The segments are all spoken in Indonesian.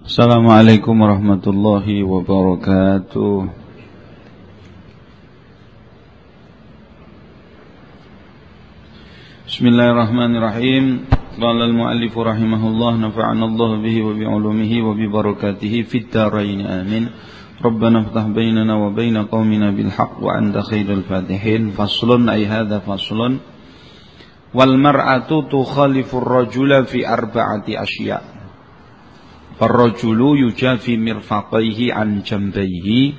Assalamualaikum warahmatullahi wabarakatuh Bismillahirrahmanirrahim Qala al-muallif rahimahullah nafa'ana Allah bihi wa bi'ulumihi wa bi barakatihi fid dharain amin Rabbana ftah bainana wa baina qaumina bil haqq wa anta khairul fatihin faslun ay hadha faslun wal mar'atu tukhalifu ar-rajula fi arba'ati asya' Farrajulu yujafi mirfaqaihi an jambayhi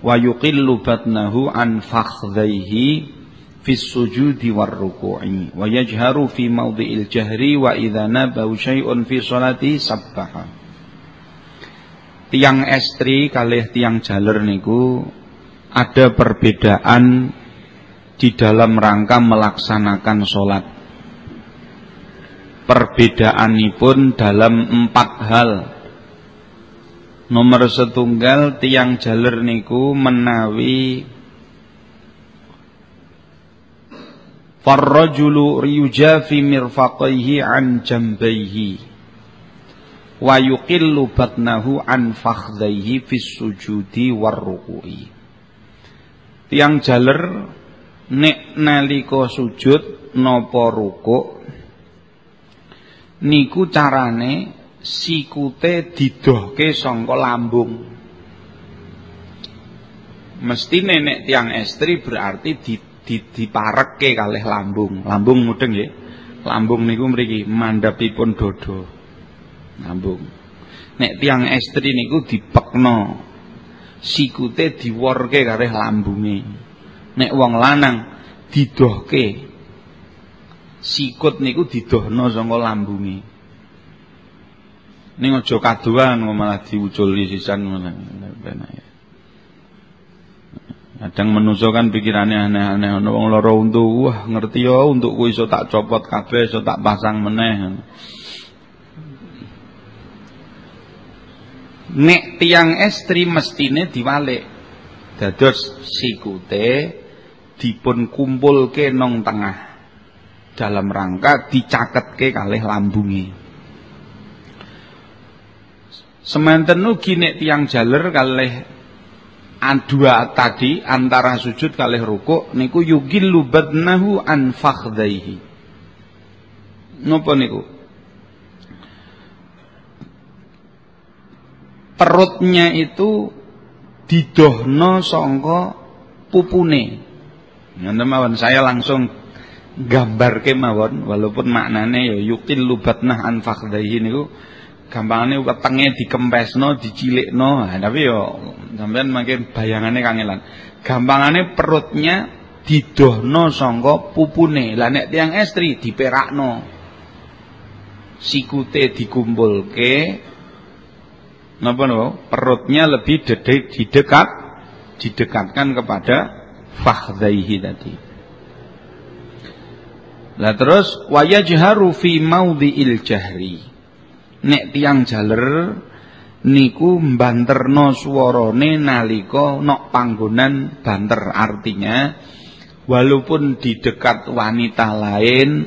wa yuqillu batnahu an fakhdhaihi fi sujudi war ruku'i wa yajharu fi mawdhi'il jahri wa idza nabahu syai'un fi sholati sabbaha. Tiang estri kalih tiang jaler niku ada perbedaan di dalam rangka melaksanakan sholat perbedaanipun dalam empat hal. Nomor setunggal tiang jaler niku menawi Farrajulu yujafi mirfaqaihi an jambaihi wa yuqillu batnahu an fakhdaihi fis sujudi war ruku'i. Tiang jaler nek nalika sujud napa rukuk niku carane sikute didohke sangka lambung. Mesti nenek tiang estri berarti di, di diparekke kalih lambung. Lambung mudeng nggih. Lambung niku mriki mandhapipun dodo. Lambung. Nek tiang estri niku dipekno. Sikute diworke kalih lambunge. Nek wong lanang didohke sikut niku didohno saka lambunge. Ning aja kaduan malah diuculi sisan Kadang menungso kan pikirannya aneh-aneh ana wong lara untu, wah ngerti ya untukku iso tak copot kabeh, iso tak pasang meneh. Nek tiang estri mestine diwalik. Dados sikute dipun kumpulke nong tengah dalam rangka dicaketke kalih lambungi. Semanten ugi nek tiang jaler kalih dua tadi antara sujud kalih rukuk niku yugillu badnahu an fakhdaihi. Napa niku? Perutnya itu didohno sangka pupune. Ngoten saya langsung gambar kemawon walaupun maknane ya yukil lubatnah an fakhdaihi niku gampangane wetenge dikempesno dicilikno. Nah, tapi ya sampean makin bayangane kangelan. Gampangane perutnya didohno sangka pupune. Lah nek tiang estri diperakno. Sikute dikumpulke. Napa no perutnya lebih didekat didekatkan kepada fakhdaihi tadi lah terus wayajharu fi maudhi'il jahri. Nek tiang jaler niku mbanterno swarane nalika nok panggonan banter artinya walaupun di dekat wanita lain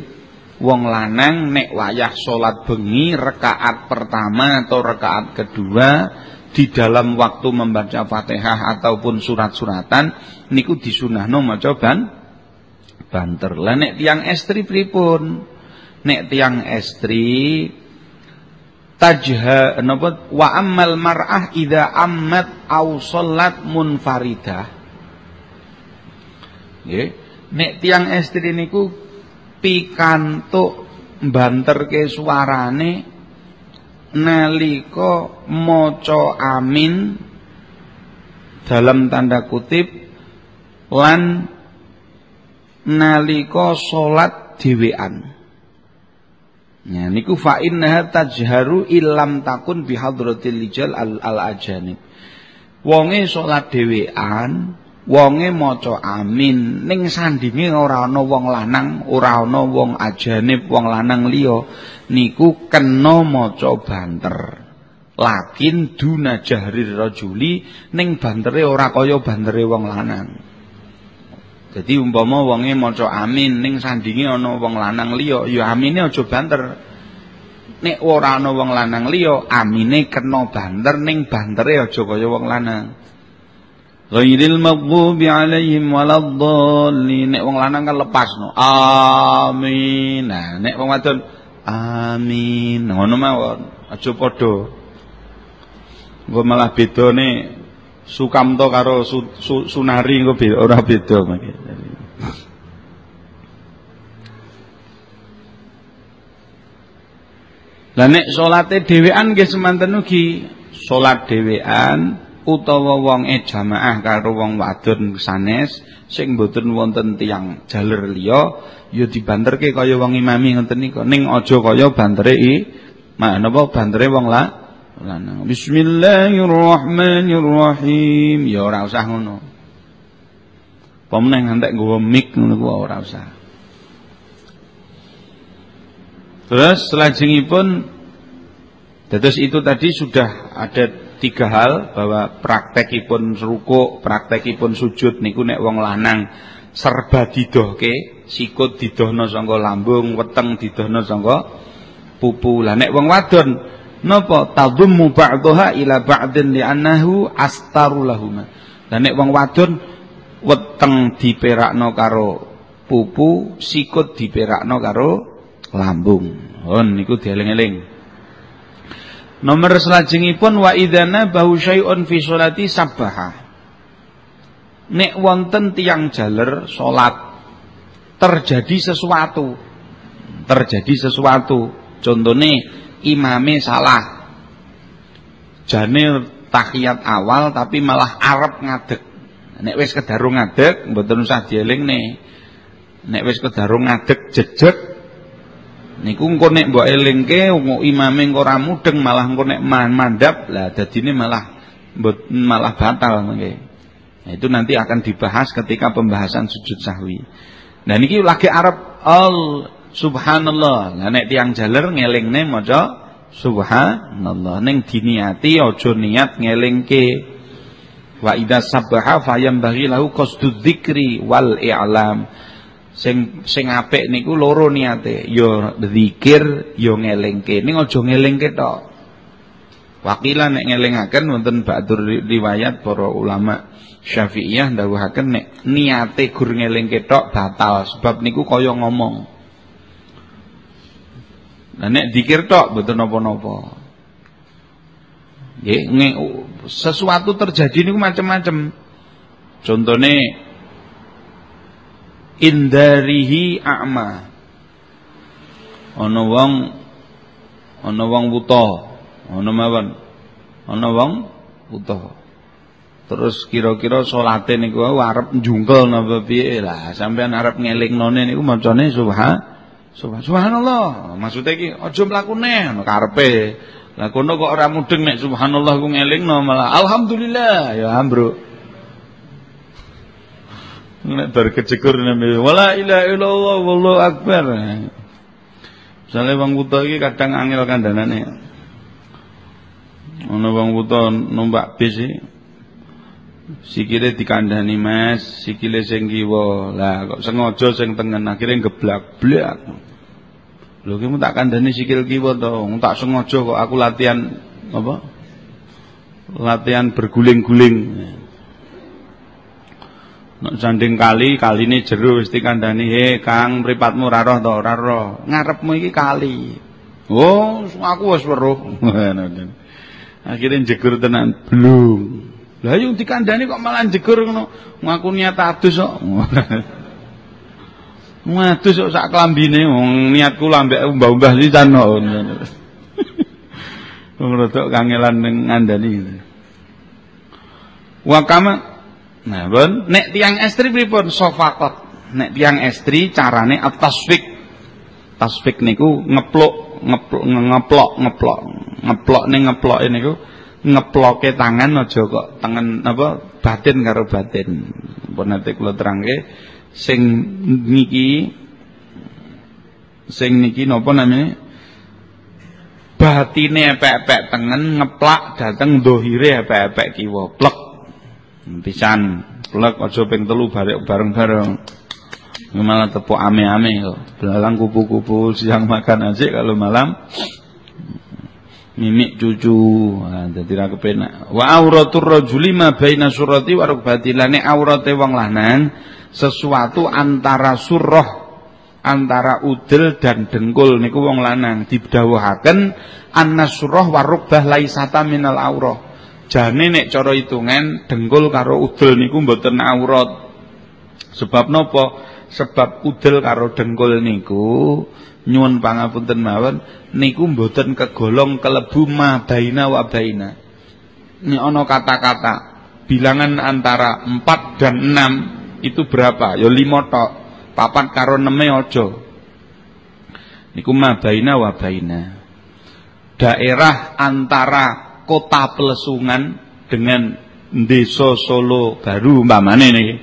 wong lanang nek wayah salat bengi rakaat pertama atau rakaat kedua di dalam waktu membaca Fatihah ataupun surat-suratan niku disunahno maca ban banter. Lah nek tiang estri pripun? Nek tiang estri tajha napa wa ammal mar'ah idza ammat au salat munfaridah. Nggih. Nek tiang estri niku pikantuk banterke suarane nalika maca amin dalam tanda kutip lan nalika salat dhewean. Ya niku fa innaha tajharu illam takun bihadratil lijal al, al ajanib. Wonge salat dhewean, wonge maca amin ning sandinge ora ana wong lanang, ora ana wong ajanib, wong lanang liya niku kena maca banter. Lakin duna jahrir rajuli ning bantere ora kaya bantere wong lanang. Jadi umpama wonge maca amin ning sandinge ana wong lanang liya, ya amine aja banter. nek ora ana wong lanang liya amine kena banter ning bantere aja kaya wong lanang Ghairil maghdubi alaihim waladdallin. Nek wong lanang kan lepasno. Amin. Nah, nek wong wadon amin. Ngono mawon. Aja padha. Engko malah bedane Sukamto karo su, su, Sunari engko ora beda mangke. Lah nek salate dhewean nggih semanten ugi salat dhewean utawa wong e jamaah karo wong wadon sanes sing mboten wonten tiyang jaler liya ya dibanterke kaya wong imami ngoten nika ning aja kaya bantere i napa bantere wong la lanang bismillahirrahmanirrahim. Ya ora usah ngono. Pemenang ngantek nggawa mic ngono ku ora usah. Terus selajengipun terus itu tadi sudah ada tiga hal bahwa praktekipun ruku, praktekipun sujud niku nek wong lanang serba didohke, sikut didohno sangka lambung, weteng didohno sangka pupu. Lah nek wong wadon napa tadummu ba'daha ila ba'din li'annahu astaru lahum. Lah nek wong wadon weteng diperakno karo pupu, sikut diperakno karo lambung. Oh niku dieling-eling. Nomor pun wa idana bahu syai'un fi sholati sabbaha. Nek wonten tiang jaler salat terjadi sesuatu. Terjadi sesuatu. Contohnya imame salah. Jane tahiyat awal tapi malah arep ngadeg. Nek wis kedarung ngadeg mboten usah dieling nih. Nek wis kedarung ngadeg jejeg niku engko nek mbok elingke imame engko ora mudeng malah engko nek mandap lah dadine malah malah batal nggih. Nah, itu nanti akan dibahas ketika pembahasan sujud sahwi. Nah niki lagi Arab al subhanallah. Lah nek tiyang jaler ngelingne maca subhanallah ning diniati aja niat ngelingke. Wa idza sabbaha fayam baghi lahu qasdud dzikri wal i'lam sing sing apik niku loro niate ya zikir ya ngelingke ning aja ngelingke tok Wakila nek ngelingaken wonten ba'dur riwayat para ulama Syafi'iyah ndawuhaken nek niate gur ngelingke tok batal sebab niku kaya ngomong. Nah nek dikir tok mboten napa-napa. Sesuatu terjadi niku macam-macam. Contohnya indarihi a'ma ana wong ana wong buta ana mawon ana wong buta terus kira-kira salate niku arep njungkel napa piye lah sampean arep ngelingnone niku macane subhan subhanallah. Maksude iki aja mlaku neh karepe. Lah kono kok ora mudeng nek subhanallah ku ngelingno malah alhamdulillah. Ya ambruk. Nek bar kecekur nami wala ilaha illallah wallahu akbar. Misale wong buta iki kadang angel kandhanane. Ana wong buta numpak bis iki sikile dikandhani Mas, sikile sing kiwa. Lah kok sengaja sing tengen akhire geblak-blak. Lho ki tak kandhani sikil kiwa to, tak sengaja kok aku latihan apa? Latihan berguling-guling. Nek sanding kali, kaline jero wis dikandani, "He, Kang, mripatmu ora roh to, ora roh. Ngarepmu iki kali." Oh, aku wis weruh. Akhirnya jegur tenan, belum. Lah yung dikandani kok malah jegur ngono. Ngaku niat adus kok. Ngadus kok sak klambine wong niatku lambek umbah-umbah sisan kok. Wong rodok kangelan ngandani. Wa kama Nah, bon, nek tiang estri pripun sofakot. Nek tiang estri carane at-tasfik. Tasfik niku ngeplok, ngeplok, ngeplok, ngeplok. Ngeplok ning ngeplok niku ngeploke tangan aja kok tangan apa batin karo batin. Pun nanti kula terangke sing niki sing niki napa namanya? Batine epek-epek tengen ngeplak dateng dohire epek-epek kiwa. Plek. Pisan. Plek aja ping telu bareng-bareng. Malah tepuk ame-ame kok. Belalang kupu-kupu siang makan aja kalau malam mimik cucu. Nah, dadi ra kepenak. Wa auratur rajuli ma baina surati wa rukbati. Aurate wong lanang sesuatu antara surah antara udel dan dengkul niku wong lanang didhawuhaken annasrah warubah laisata minal aurah. Jane nek cara hitungan dengkul karo udel niku mboten aurat. Sebab napa sebab udel karo dengkul niku nyuwun pangapunten mawon niku mboten kegolong kelebu ma baina wa baina. Ini ana kata-kata bilangan antara 4 dan 6 itu berapa? Ya 5 tok. Papat karo neme aja. Niku mabaina wa baina. Daerah antara kota Plesungan dengan desa Solo baru umpamane niki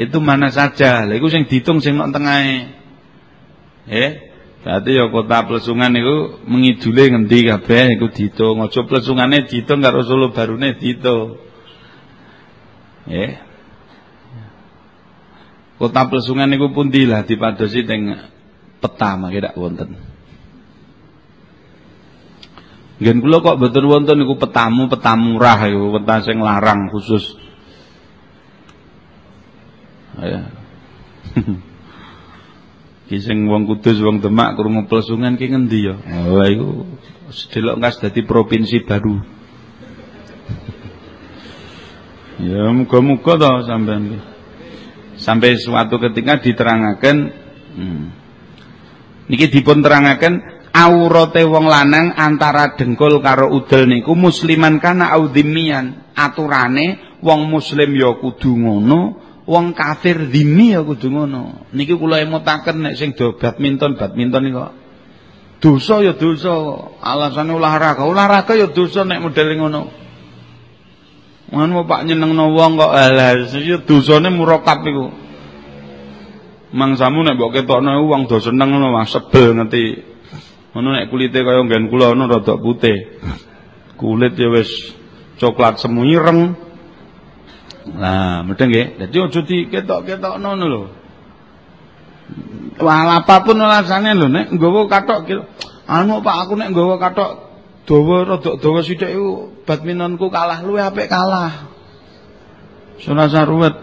itu mana saja lha iku sing diitung sing nang tengahe eh Berarti ya kota Plesungan itu mengidule ngendi kabeh iku diitung. Aja Plesungane diitung karo Solo barune diitung. Eh. Kota Plesungan niku pundi lah dipadosi teng peta mangke dak wonten. Ngen kok betul wonten niku petamu peta murah iku, peta sing larang khusus. Ya. Ki wong Kudus wong Demak krungu Plesungan ki ngendi ya? Oh iku sedelok ngas dadi provinsi baru. ya muga-muga to sampean ki sampai suatu ketika diterangaken hmm, niki dipun terangaken aurate wong lanang antara dengkul karo udel niku musliman kana audimian aturane wong muslim ya kudu ngono wong kafir dhimmi ya kudu ngono niki kula emutaken nek sing do badminton badminton niku dosa ya dosa alasane olahraga olahraga ya dosa nek model ngono Ngono Pak nyenengno wong kok alah ya dosane murakab iku. Mangsamu nek mbok ketokno wong do seneng ngono wah sebel ngerti. Ngono nek kulite kaya nggen kula ngono rada putih. Kulit ya wis coklat semu ireng. Nah, mudeng nggih. Dadi aja diketok-ketokno ngono lho. Wah, apa pun alasane lho nek nggawa katok anu Pak aku nek nggawa katok dawa rada dawa sithik iku badmintonku kalah luwe apik kalah. Surasa ruwet.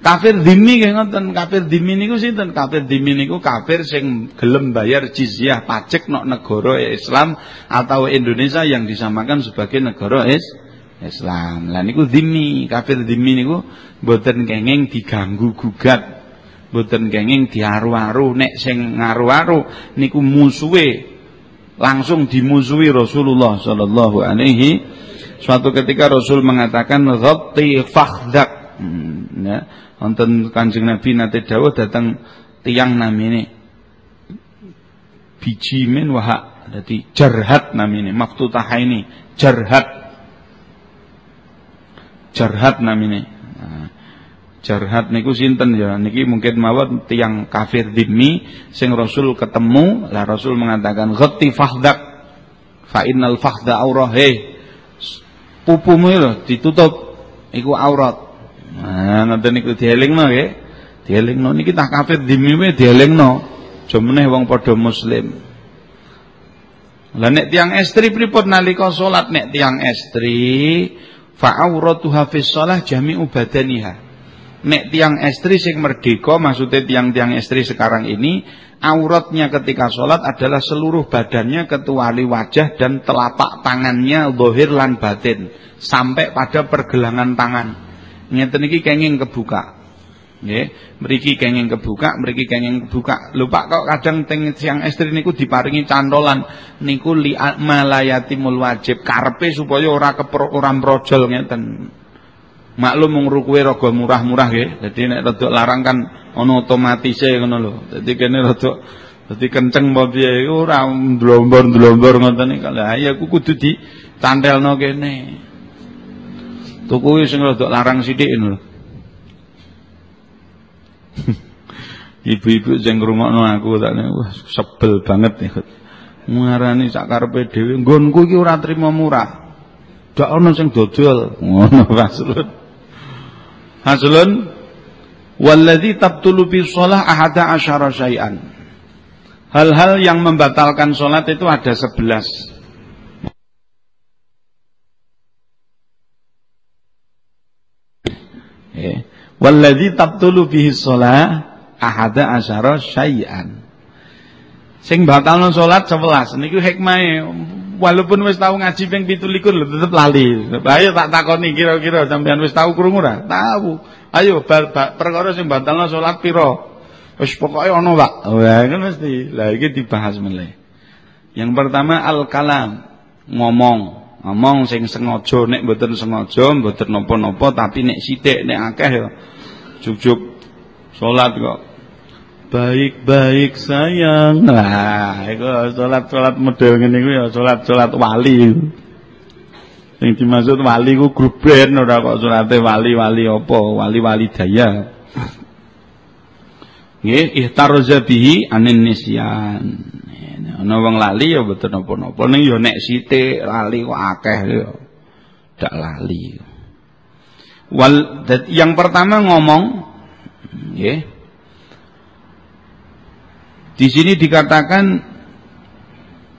Kafir dimi nggih ngoten, kafir dimi niku sinten? Kafir dimi niku kafir sing gelem bayar jizyah pajak nok negara Islam atau Indonesia yang disamakan sebagai negara is Islam. Lah niku dimi, kafir dimi niku mboten kenging diganggu gugat. Mboten kenging diaru-aru, nek sing ngaru-aru niku musuhe langsung dimusuhi Rasulullah sallallahu alaihi suatu ketika Rasul mengatakan ghatti fakhdak hmm, ya wonten Kanjeng Nabi nate dawuh datang tiang namine biji min waha dadi jarhat namine maftutahaini jarhat jarhat namine. Jarhat niku sinten ya? Niki mungkin mawon tiang kafir dimi sing Rasul ketemu lah Rasul mengatakan ghatti fahdak fa innal fahda aurah he pupumu lho ditutup iku aurat. Nah ngoten niku dielingno nggih. Dielingno niki tak kafir dimi wae dielingno aja meneh wong padha muslim. Lah nek tiang estri pripun nalika salat? Nek tiang estri fa auratuha fi shalah jami'u badaniha. Nek tiang estri sing merdeka maksudnya tiang-tiang estri sekarang ini auratnya ketika sholat adalah seluruh badannya kecuali wajah dan telapak tangannya dohir lan batin sampai pada pergelangan tangan. Ngeten iki kenging kebuka nggih mriki kenging kebuka mriki kenging kebuka lupa kok kadang teng tiang estri niku diparingi cantolan niku li malayatimul wajib karpe supaya ora kepro ora mrojol ngeten Maklum mung rukuwe rada murah-murah nggih. Dadi nek rada larang kan ana otomatise ngono lho. Dadi kene rada dadi kenceng apa piye iku ora ndlombor-ndlombor ngoten iki. Lah iya aku kudu dicantelno kene. Tuku sing rada larang sithik ngono. Ibu-ibu sing ngrungokno aku tak wah sebel banget ikut. Ngarani sak karepe dhewe nggonku iki ora trima murah. Dak ono sing dodol, ngono Rasulun. Rasulun Walladzi tabtulu bi shalah ahada asyara syai'an. Hal-hal yang membatalkan salat itu ada sebelas. Ya. Walladzi tabtulu bihi shalah ahada asyara syai'an. Sing batalno salat 11 niku hikmahe walaupun wis tau ngaji ping 17 lho tetep lali. Ayo tak takoni kira-kira sampean wis tau krungu ora? Tahu. Ayo bar, perkara sing batalno salat pira? Wis pokoke ana, Pak. Wah, kan mesti. Lah iki dibahas meneh. Yang pertama al-kalam, ngomong. Ngomong sing sengaja nek mboten sengaja, mboten napa-napa tapi nek sithik nek akeh ya juk-juk salat kok baik-baik sayang. Nah, iku salat-salat model ngene iku ya salat-salat wali. Sing dimaksud wali ku grup band ora kok salate wali-wali apa, wali-wali daya. Nggih, ihtaroza bihi anin nisyan. Ana wong lali ya mboten napa-napa ning ya nek sithik lali kok akeh ya. Dak lali. Wal yang pertama ngomong nggih. Di sini dikatakan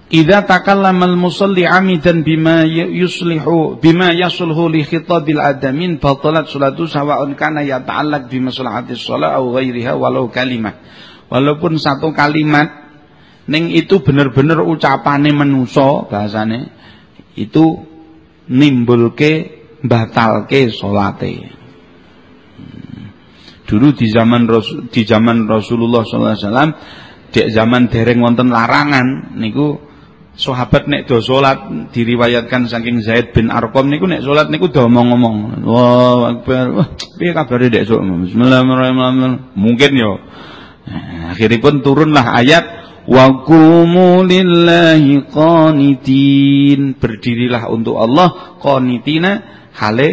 Idza takallama al-musalli 'amidan bima yuslihu bima yasulhu li khitabil adamin batalat salatu sawa'un kana yata'allaq bi maslahatis shalah aw ghairiha walau kalimah. Walaupun satu kalimat ning itu bener-bener ucapane manusa bahasane itu nimbulke batalke salate. Dulu di zaman di zaman Rasulullah sallallahu di zaman dereng wonten larangan niku sahabat nek do salat diriwayatkan saking Zaid bin Arqam niku nek salat niku do ngomong-ngomong. Wah, akbar. Wah, piye kabare dek sok? Bismillahirrahmanirrahim. Mungkin yo. Nah, akhiripun turunlah ayat wa qumu lillahi qanitin. Berdirilah untuk Allah qanitina hale.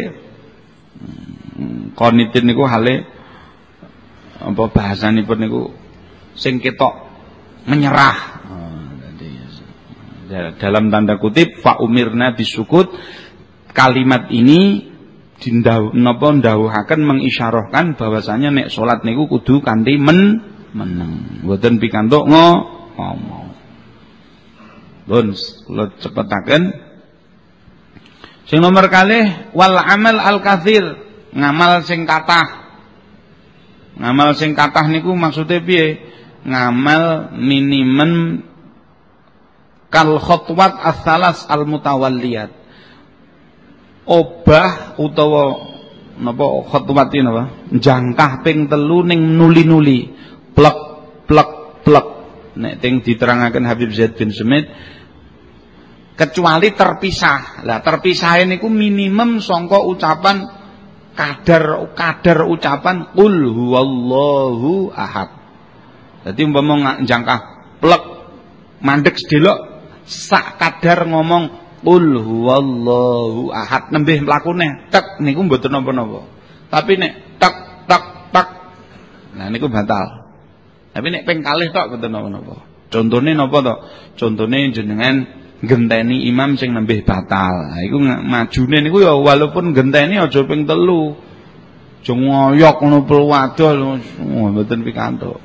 Qanitin niku hale apa bahasanipun niku sing ketok menyerah. Dalam tanda kutip fa umirna bisukut. Kalimat ini dindaw napa ndawuhaken mengisyarahkan bahwasanya nek salat niku kudu kanthi men meneng. Mboten pikantuk ngomong Lun kula cepetaken sing nomor kalih wal amal al kathir ngamal sing kathah ngamal sing kathah niku maksudnya piye ngamal minimen kal khotwat as-salas al-mutawalliyat. Obah utawa napa khotwat iki napa? Jangkah ping telu ning nuli-nuli. Plek plek plek. Nek ting diterangaken Habib Zaid bin Sumit kecuali terpisah. Lah terpisah niku minimum sangka ucapan kadar kadar ucapan qul huwallahu ahad. Dadi umpama jangkah plek mandek sedelok sak kadar ngomong qul huwallahu ahad nembih mlakune tek niku mboten napa-napa. Tapi nek tek tek tek nah niku batal. Tapi nek ping kalih tok mboten napa-napa. Contone napa to? Contone jenengan genteni imam sing nembih batal. Iku majune niku ya walaupun genteni aja ping telu. Aja ngoyok ngono pelwadol mboten pikantuk.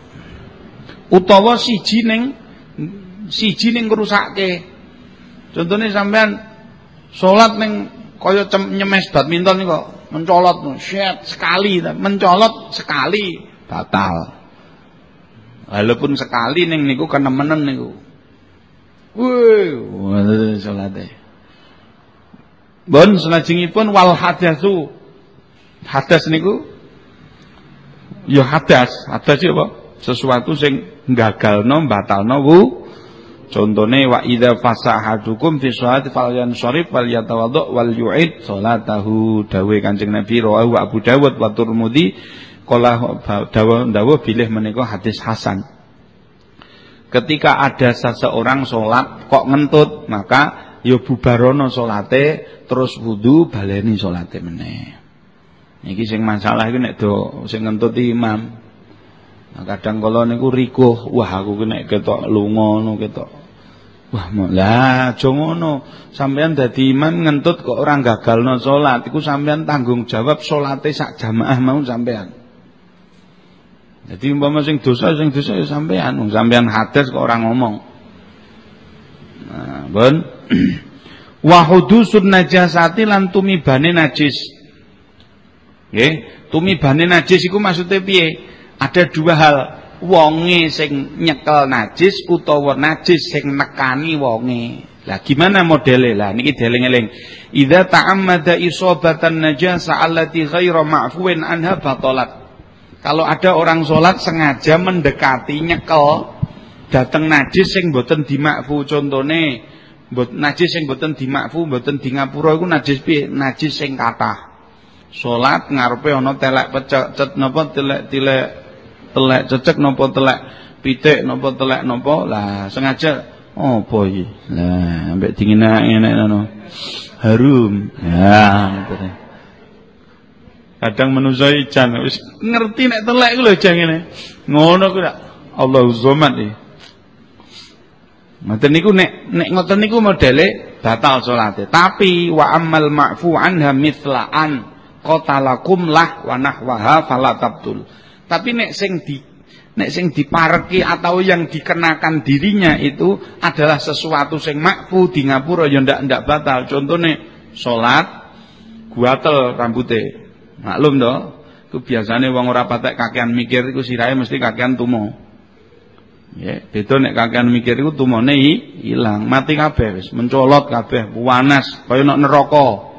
Utawa siji ning siji ning ngrusake. Contone sampean salat ning kaya nyemes badminton kok mencolot syet sekali mencolot sekali batal. Walaupun sekali ning niku kenemenen niku. Wih, salate. Bon salajengipun wal hadatsu. Hadas niku ya hadas, hadas apa? Sesuatu sing gagalno batalno wu Contohnya wa idza fasahadukum fi sholati falyansharif wal yatawaddo wal yu'id salatahu dawe Kanjeng Nabi rawahu Abu Dawud wa Tirmidzi qala dawa dawa bilih menika hadis hasan. Ketika ada seseorang sholat kok ngentut maka ya bubarono salate terus wudu baleni salate meneh. Niki sing masalah iki nek do sing ngentut imam. Nah, kadang kala niku rikuh, wah aku nek ketok lunga ngono ketok Wah, lah aja ngono. Sampeyan dadi imam ngentut kok ora gagalno salat, iku sampeyan tanggung jawab salate sak jamaah mau sampeyan. Jadi umpama sing dosa sing dosa ya sampeyan, wong sampeyan hadis kok ora ngomong. Nah, bon. Wa hudusun najasati lan tumibane najis. Nggih, tumibane najis iku maksude piye? Ada dua hal. Wonge sing nyekel najis utawa najis sing nekani wonge. Lah gimana modele? Lah niki deling-eling. Idza ta'ammada isabatan najasa allati ghaira ma'fuwin anha batalat. Kalau ada orang sholat sengaja mendekati nyekel dateng najis sing boten dimakfu contone mbot najis sing boten dimakfu boten di ngapura iku najis piye? Najis sing kathah. Salat ngarepe ana telek pecet napa telek telek telek cecek napa telek pitik napa telek napa. Lah sengaja oh boy lah ambek dingin enek ngono. Harum. Ya kadang manusa ijan wis ngerti nek telek ku lho jan ngono ku Allah zomat iki Ngoten niku nek nek ngoten niku modele batal salate. Tapi wa ammal ma'fu anha mithlaan qatalakum lah wa nahwaha fala tabtul. Tapi nek sing di nek sing dipareki atau yang dikenakan dirinya itu adalah sesuatu sing makfu di ngapura ya ndak ndak batal. Contone salat guatel rambute. Maklum to, ku biasane wong ora patek kakean mikir iku sirahe mesti kakean tumo. Ya, beda nek kakean mikir iku tumone ilang, mati kabeh wis, mencolot kabeh, panas kaya nek neraka.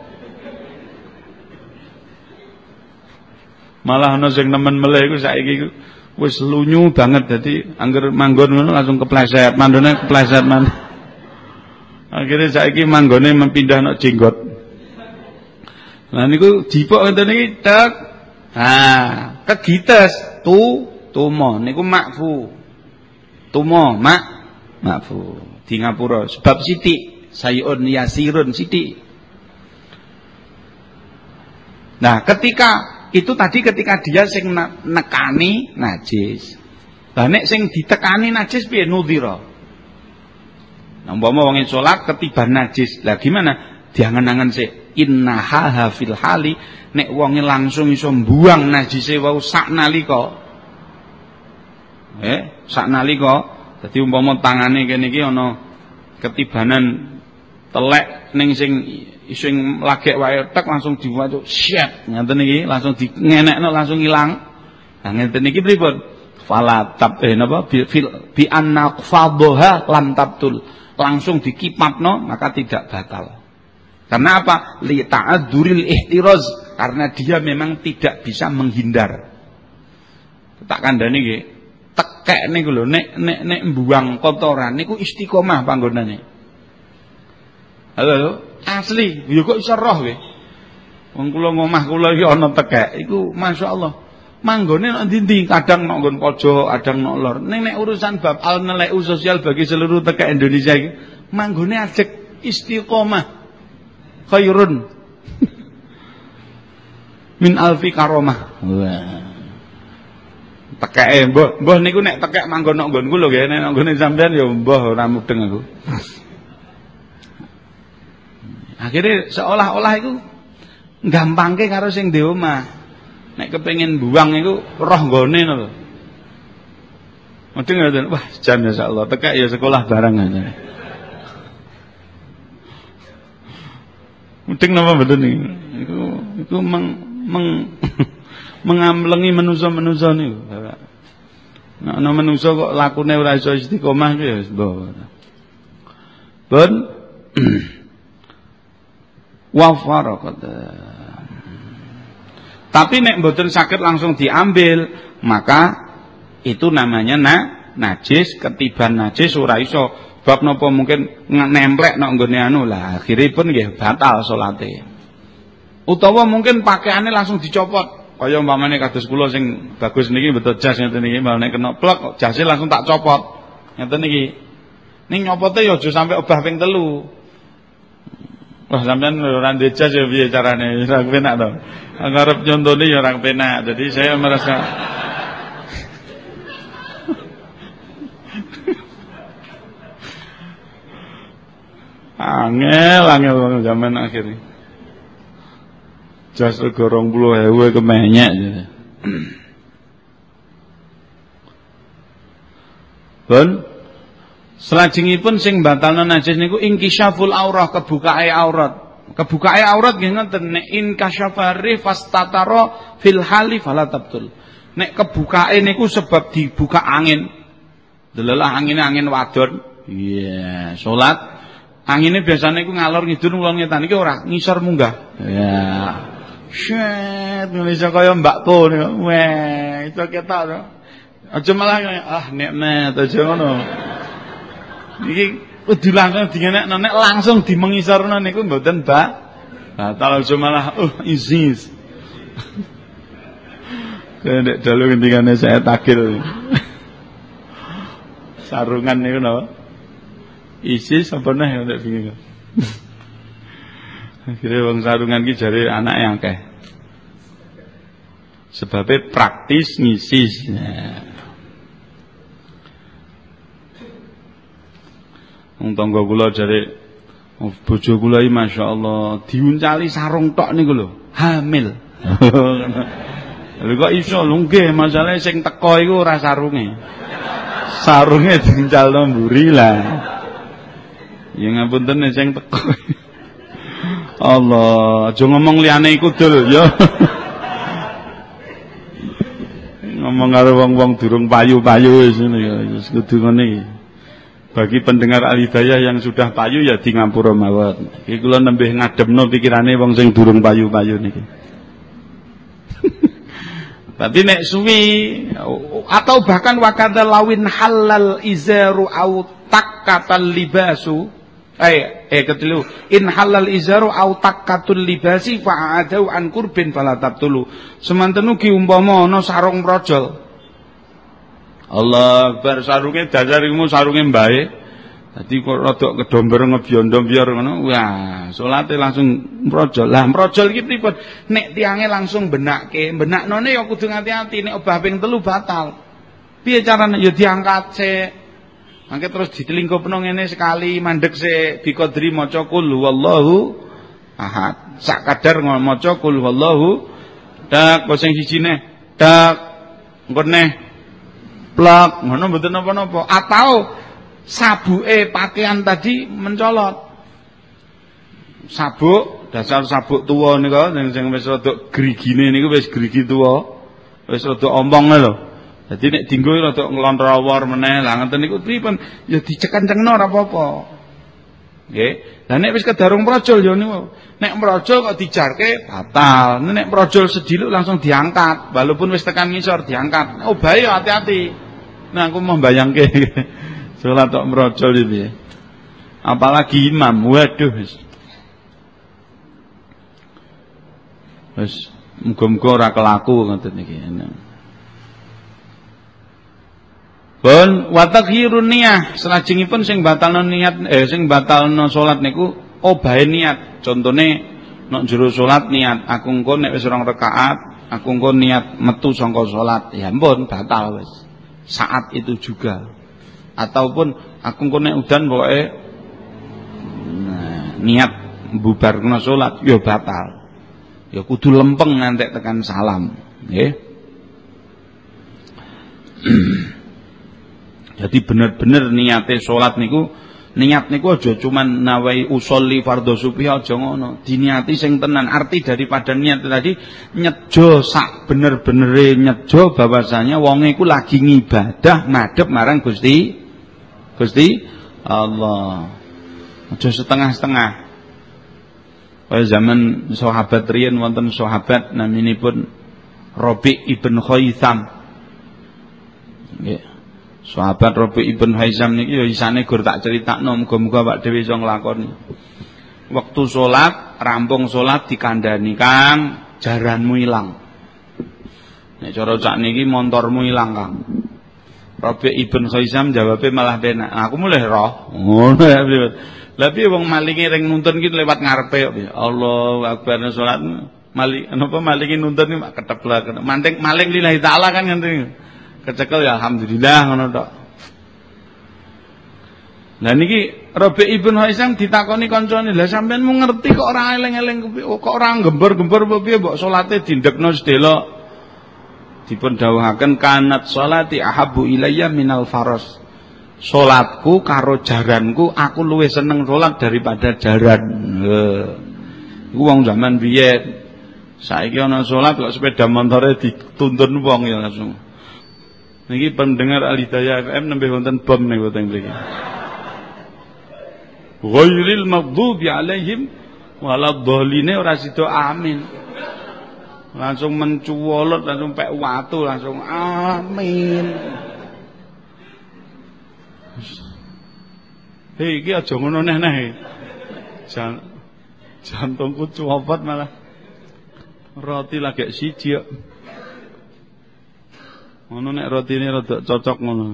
Malah ana sing nemen meleh iku saiki iku wis lunyu banget dadi angger manggon ngono langsung kepleset, mandone kepleset man. Akhirnya saiki manggone mempindah nok jenggot. Lah niku dipok ngeten iki tek. Ha, kegites tu tumo niku makfu. Tumo mak makfu. Di ngapura sebab sithik sayun yasirun sithik. Nah, ketika itu tadi ketika dia sing nekani najis. Lah nek sing ditekani najis piye nudhira? Nah, umpama wong salat ketiban najis. Lah gimana? Diangen-angen sik innaha fil hali. Nek wonge langsung iso mbuang najise wau sak nalika. Eh, sak nalika. Dadi umpama tangane kene iki ana ketibanan telek ning sing sing lagek wae tek langsung diwacu syet ngeten iki langsung di ngenekno langsung ilang. Nah ngeten iki pripun? Fala tab eh napa? Bi, bi anna fadhaha lam tabtul. Langsung dikipatno maka tidak batal karena apa li ta'adzuril ihtiraz karena dia memang tidak bisa menghindar tak kandhani nggih tekek niku lho nek nek nek mbuang kotoran niku istiqomah panggonane Halo, asli. Ya kok iso roh kowe? Wong kula ngomah kula iki ana tekek. Iku masyaallah. Manggone nek ndi kadang nek nggon pojok, kadang nek lor. Ning nek urusan bab al neleu sosial bagi seluruh tekek Indonesia iki, manggone ajek istiqomah. Khairun. Min alfi karomah. Wah. Tekeke mbah, mbah niku nek tekek manggon nek nggonku lho nggih, nek nggone sampean ya mbah ora mudeng aku. Akhirnya seolah-olah itu gampangke karo sing di omah. Nek kepengin buang itu roh gone lho. Mudeng ngoten. Wah, jan Allah tekek ya sekolah bareng aja. Mudeng napa mboten niku? Iku iku meng, meng mengamlengi manusa-manusa niku. Nek ana manusa kok lakune ora iso istiqomah ku ya wis. Pun wa Tapi nek mboten sakit langsung diambil, maka itu namanya na, najis, ketiban najis ora iso. Bab napa mungkin nemplek nok nggone anu lah, akhiripun nggih batal salate. Utawa mungkin pakaiannya langsung dicopot. Kaya umpamane kados kula sing bagus niki betul jas ngeten niki, nek kena plek jase langsung tak copot. Ngeten niki. Ning nyopote ya aja sampai obah ping telu. Wah sampean ora ndek jas ya piye carane? Ora penak to. Ngarep nyontone ya ora. Jadi saya merasa Angel, angel zaman akhir Jas rego 20.000 kemenyek. Pun sing batalna najis niku ingkisyaful aurah kebukae aurat. Kebukae aurat nggih ngoten nek in kasyafari fastatara fil hali fala tabtul. Nek kebukae niku sebab dibuka angin. Delalah angin angin wadon. Iya, yeah, salat angine biasanya iku ngalor ngidul ngulon ngetan iki ora ngisor munggah. Ya. Syet Indonesia kaya Mbak Po niku. Weh, itu ketok to. Aja malah ah nikmat aja ngono. Iki kudu langsung dingenekno nek langsung dimengisorno niku mboten ba batal aja malah uh isis. Nek dalu ngendikane saya takil. Sarungan niku napa? Isis apa nah ya nek bingung. Akhirnya wong sarungan ki jare anak yang akeh. Sebabnya praktis ngisis. Nah. Wong tangga kula jare oh, bojo kula iki masyaallah diuncali sarung tok niku lho, hamil. Lha kok iso lho nggih, masalahe sing teko iku ora sarunge. Sarunge diuncalno mburi lah. Ya ngapunten sing teko. Allah, aja ngomong liyane iku ya. ngomong karo wong-wong durung payu-payu wis ngene ya. Bagi pendengar alidaya yang sudah payu ya di ngampura mawon. Iki kula nembih ngademno pikirane wong sing durung payu-payu niki. Tapi nek suwi atau bahkan wakada lawin halal izaru au takkatal libasu eh eh ketelu in halal izaru au takkatul libasi fa'adau an kurbin fala tabtulu semanten ugi umpama ana sarung projol Allah Akbar sarunge dasar ilmu sarunge mbae. Dadi kok rada kedomber ngebyondo-byor ngono. Wah, salate langsung mrojol. Lah mrojol iki pripun? Nek tiange langsung benakke, benaknone ya kudu ngati-ati nek obah ping telu batal. Piye carane ya diangkat sik. Mangke terus ditelingkupno ngene sekali mandek sik biqadri maca kul huwallahu ahad. Sak kadar maca kul huwallahu dak sing sijine dak ngene plak ngono mboten napa-napa. Atau sabuke pakaian tadi mencolot. Sabuk dasar sabuk tua niku sing sing wis rada grigine niku wis grigi tua wis rada ompong lho dadi nek dienggo rada nglontrowor meneh lah ngoten niku pripun? Ya dicekencengno ora apa-apa. Nggih. Lah nek wis kedarung projol ya niku nek projol kok dijarke batal. Nek projol sediluk langsung diangkat. Walaupun wis tekan ngisor diangkat. Oh bahaya hati-hati. Nah aku mau bayangke salat tok merojol itu ya. Apalagi imam, waduh wis. Wis muga-muga ora kelaku ngoten iki. Pun wa takhirun niyah. Salajengipun sing batalno niat eh sing batalno salat niku obahe niat. Contone nek jero salat niat. Aku engko nek wis rong rakaat aku engko niat metu saka salat ya ampun batal wis. Saat itu juga. Ataupun aku kene udan pokoke nah, niat bubarno salat ya batal. Ya kudu lempeng ngantek tekan salam nggih jadi bener-bener niate salat niku niat niku aja cuman nawai usolli fardhu subhi aja ngono. Diniati sing tenan. Arti daripada niat tadi nyejo sak bener-benere nyejo bahwasanya wong iku lagi ngibadah madhep marang Gusti Gusti Allah. Aja setengah-setengah. Pada zaman sahabat riyen wonten sahabat naminipun Rabi ibn Khaitham nggih Sahabat Rabi ibn Haizam niki ya isane gur tak critakno muga-muga Dewi iso nglakoni. Waktu salat, rampung salat dikandani, Kang, jaranmu ilang. Nek cara cak niki montormu ilang, Kang. Rabi ibn Haizam jawabe malah penak. Aku mulai roh. Ngono ya. Lah piye wong malinge ring nuntun ki lewat ngarepe kok. Allah akbar salat maling napa malinge nuntun ki keteplak. Manting maling lillahi taala kan ngene kecekel ya alhamdulillah ngono tok. Lah niki Rabi ibn Haisam ditakoni kancane, "Lah sampean mau ngerti kok ora eling-eling kok ora gembor-gembor apa piye mbok salate dindekno sedela?" Dipun dawuhaken kanat salati ahabbu ilayya minal faros. Salatku karo jaranku aku luwih seneng salat daripada jaran. Iku wong zaman biyen. Saiki ana salat kok sepeda montore dituntun wong ya langsung. Niki pendengar Alidaya FM nembe wonten bom ning wonten mriki. Ghairil maghdubi alaihim waladhdallin ora sida amin. Langsung mencuwolot langsung pek watu langsung amin. Hei iki aja ngono neh-neh. Jan jantungku copot malah. Roti lagi siji kok. Ngono nek rotine rada cocok ngono.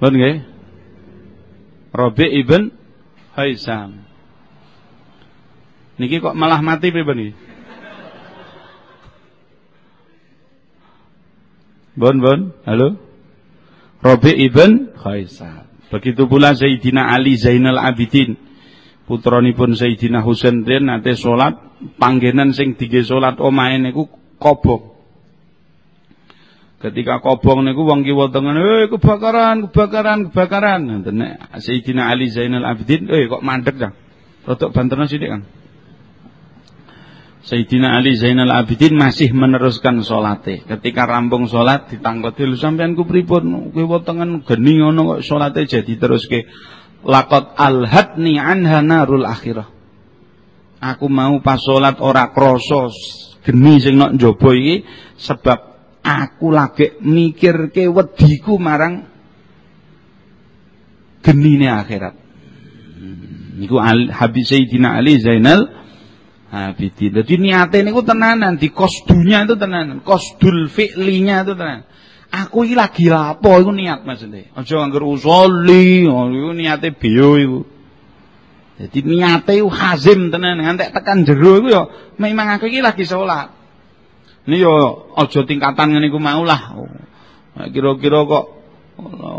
Ben nggih? Rabi ibn Haisam. Niki kok malah mati pripun niki? Bon bon, halo. Rabi ibn Khaisar. Begitu pula Sayyidina Ali Zainal Abidin. Putranipun Sayyidina Husain den nate salat panggenan sing dige salat omahe niku kobong. Ketika kobong niku wong kiwa tengen, "Eh kebakaran, kebakaran, kebakaran." Nanten Sayyidina Ali Zainal Abidin, "Eh kok mandek dah." Rotok banterna sithik kan. Sayyidina Ali Zainal Abidin masih meneruskan salate. Ketika rampung salat ditangkoti lho sampean ku pripun? Kowe wetengen geni ngono kok salate jadi teruske. Laqad alhatni anha narul akhirah. Aku mau pas salat ora krasa geni sing nok njaba iki sebab aku lagi mikirke wediku marang genine akhirat. Hmm, niku Habib Sayyidina Ali Zainal abidin. Jadi niate niku tenanan, di kosdunya itu tenanan, kosdul fi'linya itu tenanan. Aku iki lagi lapo iku niat maksudnya. Aja anggar usolli, oh, iku niate biyo iku. Jadi niate iku hazim tenan, ngantek tekan jero iku ya memang aku iki lagi salat. Ini yo aja tingkatan ngene iku mau lah. Kira-kira kok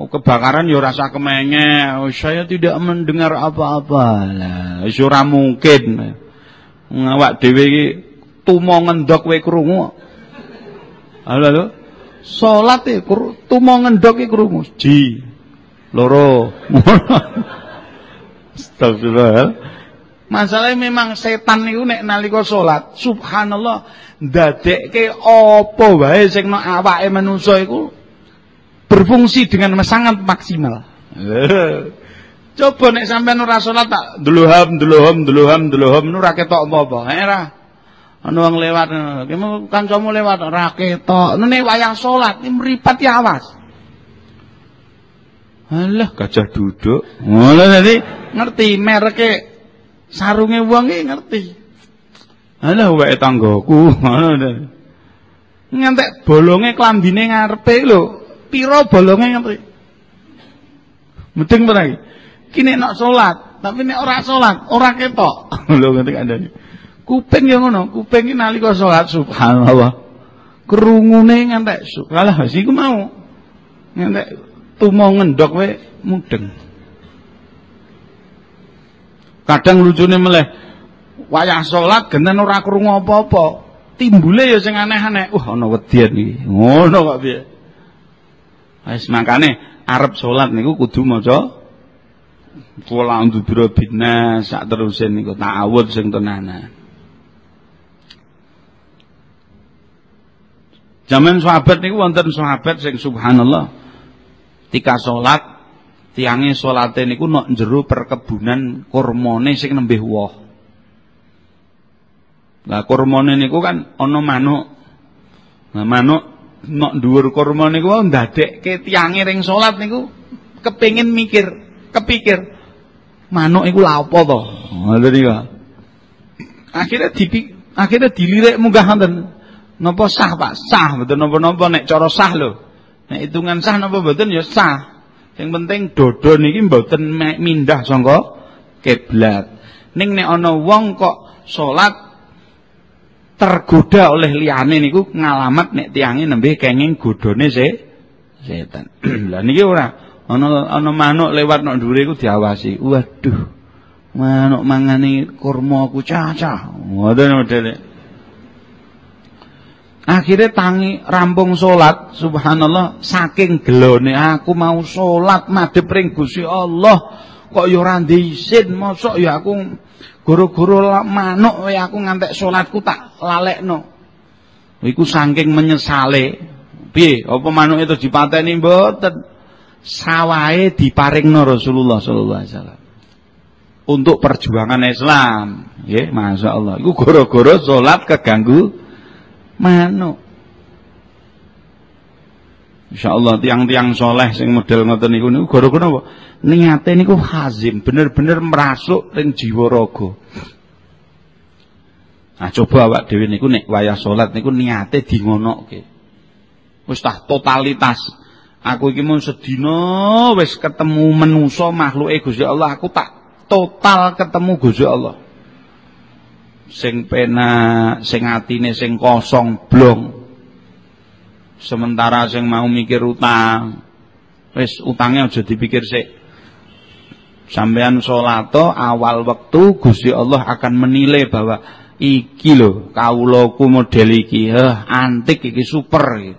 kebakaran ya rasa kemenge, oh, saya tidak mendengar apa-apa lah. Ora mungkin ngawak dhewe iki tumo ngendok kowe krungu. Halo halo. Salat e tumo krungu. Ji. Loro. Astagfirullah. Masalahnya memang setan niku nek nalika salat, subhanallah ndadekke apa wae sing nek awake manungsa iku berfungsi dengan sangat maksimal. Coba nek sampean ora salat tak deluham deluham deluham deluham nu ra ketok apa-apa. Ora. Ana wong lewat, kemu kancamu lewat ora ketok. Nek wayang salat iki mripat ya awas. Alah gajah duduk. Ngono dadi ngerti mereke sarunge wong iki ngerti. Alah wae tanggoku. Ngono. Ngantek bolonge klambine ngarepe lho. Pira bolonge ngerti. Mending meneh. Kini nak sholat, tapi nek ora sholat, ora ketok. Lho ngerti kandhane. Kuping ya ngono, kuping iki nalika sholat subhanallah. Kerungune ngantek kalah wis iku mau. Ngantek tumo ngendok we mudeng. Kadang lucune meleh wayah sholat genten ora krungu apa-apa. Timbule ya sing aneh-aneh. Wah ana wedian iki. Ngono kok piye. Wis makane arep sholat niku kudu maca Kula ndudra bina sak teruse niku ta'awud sing tenanan. Zaman sahabat niku wonten sahabat sing subhanallah tika salat tiange salate niku nok jero perkebunan kurmane sing nembih woh. Lah kurmane niku kan ana manuk. Nah manuk nok dhuwur kurma niku ndadekke tiange ring salat niku kepengin mikir, kepikir manuk iku lha apa to? Ngoten niku. Akhirnya di akhirnya dilirik munggah wonten. Napa sah Pak? Sah mboten napa-napa nek cara sah lho. Nek hitungan sah napa mboten ya sah. Yang penting dodo niki mboten mindah sangka kiblat. Ning nek ana wong kok salat tergoda oleh liyane niku ngalamat nek tiange nembe kenging godone se setan. Lah niki ora ana ana manuk lewat nang dhuwure iku diawasi. Waduh. Manuk mangani kurma ku cacah. Ngoten modele. Akhirnya tangi rampung salat, subhanallah, saking gelone aku mau salat madhep ring Gusti Allah, kok ya ora ndisin, mosok ya aku Goro-goro manuk wae aku ngantek salatku tak lalekno. Iku saking menyesale. Piye? Apa manuk itu dipateni mboten? Sawahe diparingno Rasulullah sallallahu alaihi wasallam. Untuk perjuangan Islam, nggih, masyaallah. Iku goro-goro salat keganggu manuk. Insyaallah tiang-tiang soleh sing model ngoten niku niku gara-gara napa? Niate niku hazim, bener-bener merasuk ning jiwa raga. Nah coba awak dhewe niku nek wayah salat niku niate di ngonokke. Wis tah totalitas. Aku iki mun sedina wis ketemu menusa makhluke Gusti Allah, aku tak total ketemu Gusti Allah. Sing penak, sing atine sing kosong blong. Sementara sing mau mikir utang, wis utangnya aja dipikir sik. Sampean salato awal waktu Gusti Allah akan menilai bahwa iki lho kawulaku model iki, eh antik iki super iki.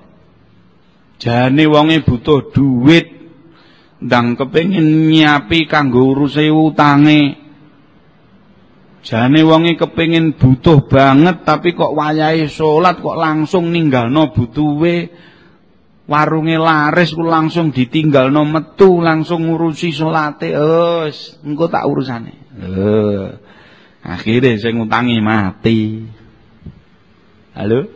Jane wonge butuh duit ndang kepengin nyiapi kanggo uruse utange Jane wonge kepengin butuh banget tapi kok wayahe salat kok langsung ninggalno butuhe. Warunge laris ku langsung ditinggalno metu langsung ngurusi salate. Wes, engko tak urusane. Akhire sing ngutangi mati. Halo?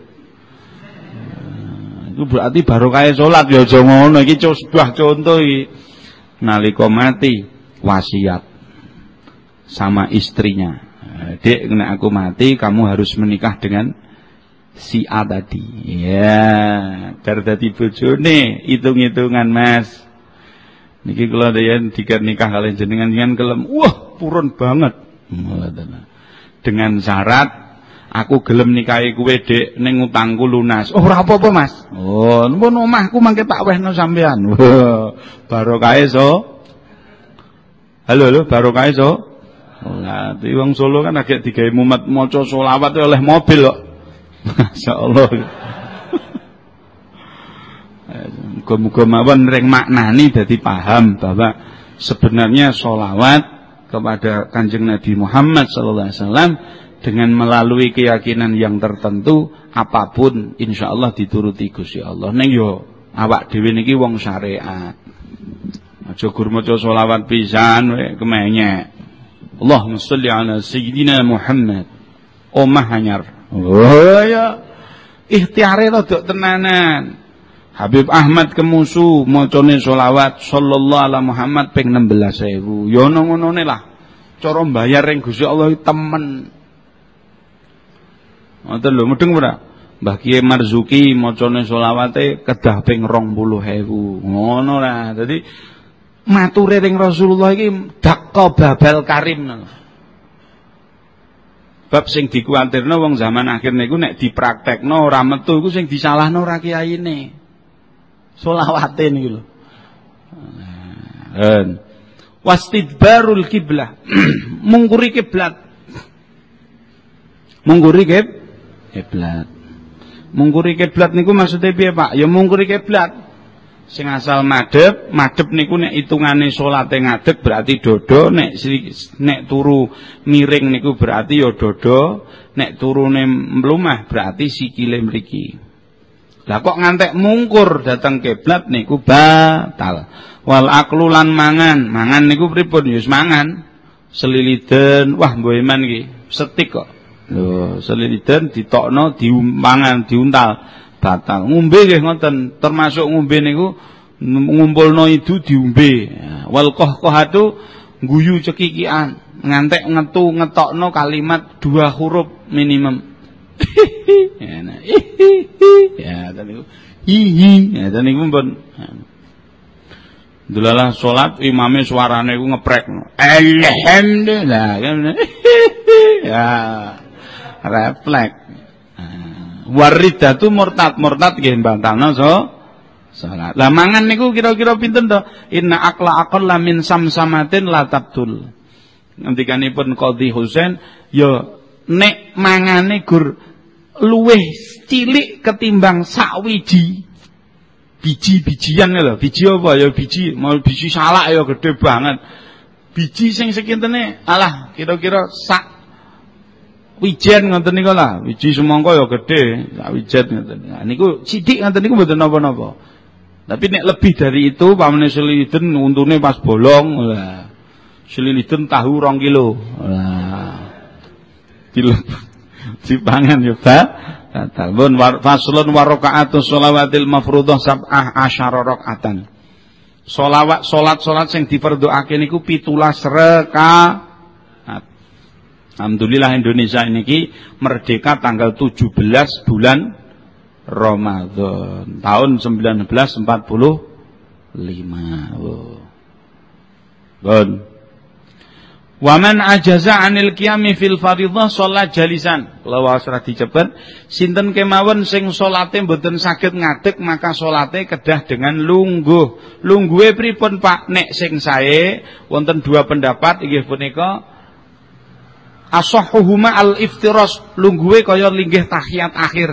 Itu berarti barokah salat ya aja ngono iki sebuah contoh. Nalika mati wasiat sama istrinya. Dek, kena aku mati, kamu harus menikah dengan si A tadi. Ya, biar dadi bojone, hitung-hitungan Mas. Niki kula yang dikat nikah kalian jenengan jenengan kelem. Wah, purun banget. Dengan syarat aku gelem nikahi kowe Dek ning utangku lunas. Oh, ora apa-apa, Mas. Oh, pun omahku mangke tak wehno sampean. Barokah so. Halo, halo, barokah so. Nah, di wong Solo kan agak digawe mumet maca selawat oleh mobil kok. Masyaallah. Muga-muga mawon ring maknani dadi paham bahwa sebenarnya solawat kepada Kanjeng Nabi Muhammad sallallahu alaihi wasallam dengan melalui keyakinan yang tertentu apa pun insya Allah dituruti Gusti Allah. Ning yo awak dhewe niki wong syariat. Aja gur maca selawat pisan kemenyek. Allahumma salli ala sayyidina Muhammad. Omah hanyar. Oh ya. Ikhtiare rada tenanan. Habib Ahmad kemusu macane selawat sallallahu ala Muhammad ping 16000. Ya ngono-ngonone lah. Cara mbayar ring Gusti Allah temen. Ngoten lho, mudeng ora? Mbah Kiai Marzuki macane selawate kedah ping 20000. Ngono lah. Dadi mature ring Rasulullah iki dakka babal karim. Bab sing dikuwatirno wong zaman akhir niku nek dipraktekno ora metu iku sing disalahno ora kiyaine. Selawate niku lho. Dan wastidbarul kiblah mungkuri kiblat. Mungkuri kiblat. Mungkuri kiblat niku maksudnya piye Pak? Ya mungkuri kiblat sing asal madhep, madhep niku nek hitungane salate ngadeg berarti dodo, nek nek turu miring niku berarti ya dodo, nek turune mlumah berarti sikile mriki. Lah kok ngantek mungkur dateng kiblat niku batal. Wal aklu lan mangan, mangan niku pripun? Ya mangan. Seliliden, wah mbok iman iki, setik kok. Lho, seliliden ditokno diumpangan, diuntal batal. Ngombe nggih ngoten, termasuk ngombe niku ngumpulno itu diombe. Wal qahqahatu guyu cekikian, ngantek ngetu ngetokno kalimat dua huruf minimum. ya, nah, ya tadi hihi, ya tadi pun Dulalah salat imame suarane ku ngeprek. Alhamdulillah. Ya. Refleks waridatu murtad murtad nggih bantalno so. Salat. Lah mangan niku kira-kira pinten to? Inna aqla aqalla min samsamatin la tabtul. Ngendikanipun Qadhi Husain ya nek mangane gur luweh cilik ketimbang sakwiji. Biji-bijian lho. Biji apa? Ya biji. Mau biji salak ya gede banget. Biji sing sekintene alah kira-kira sak wijen ngoten niku lah, wiji semangka ya gedhe, sak wijen ngoten. Nah niku sithik ngoten niku mboten napa-napa. Tapi nek lebih dari itu pamane seliliten untune pas bolong lah. Seliliten tahu rong kilo. Lah. Dilep dipangan ya Pak. Batal. Bun faslun wa raka'atus shalawatil mafruḍah sab'ah asyara rakaatan. Solawat salat-salat sing diperdoake niku 17 rakaat. Alhamdulillah Indonesia ini merdeka tanggal 17 bulan Ramadan tahun 1945. Oh. Bon. Waman ajaza anil qiyami fil fardhah salat jalisan. Kalau ora dicepet, sinten kemawon sing salate mboten saged ngadeg maka salate kedah dengan lungguh. Lungguhe pripun Pak? Nek sing sae wonten dua pendapat inggih punika asahuhuma al-iftiras lungguhe kaya linggih tahiyat akhir.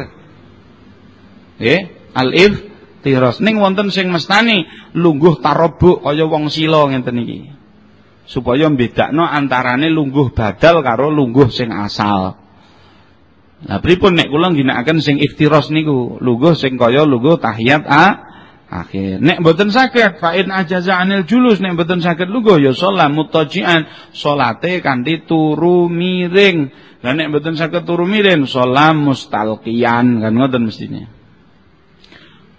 Nggih, al-iftiras. Ning wonten sing mestani lungguh tarobuk kaya wong sila ngenten iki. Supaya mbedakno antarane lungguh badal karo lungguh sing asal. Nah, pripun nek kula ngginakaken sing iftiras niku, lungguh sing kaya lungguh tahiyat a akhir. Nek mboten saged fa in ajaza anil julus nek mboten saged lungguh ya shalat mutajian, salate kanthi turu miring. Lah nek mboten saged turu miring shalat mustalqiyan kan ngoten mestine.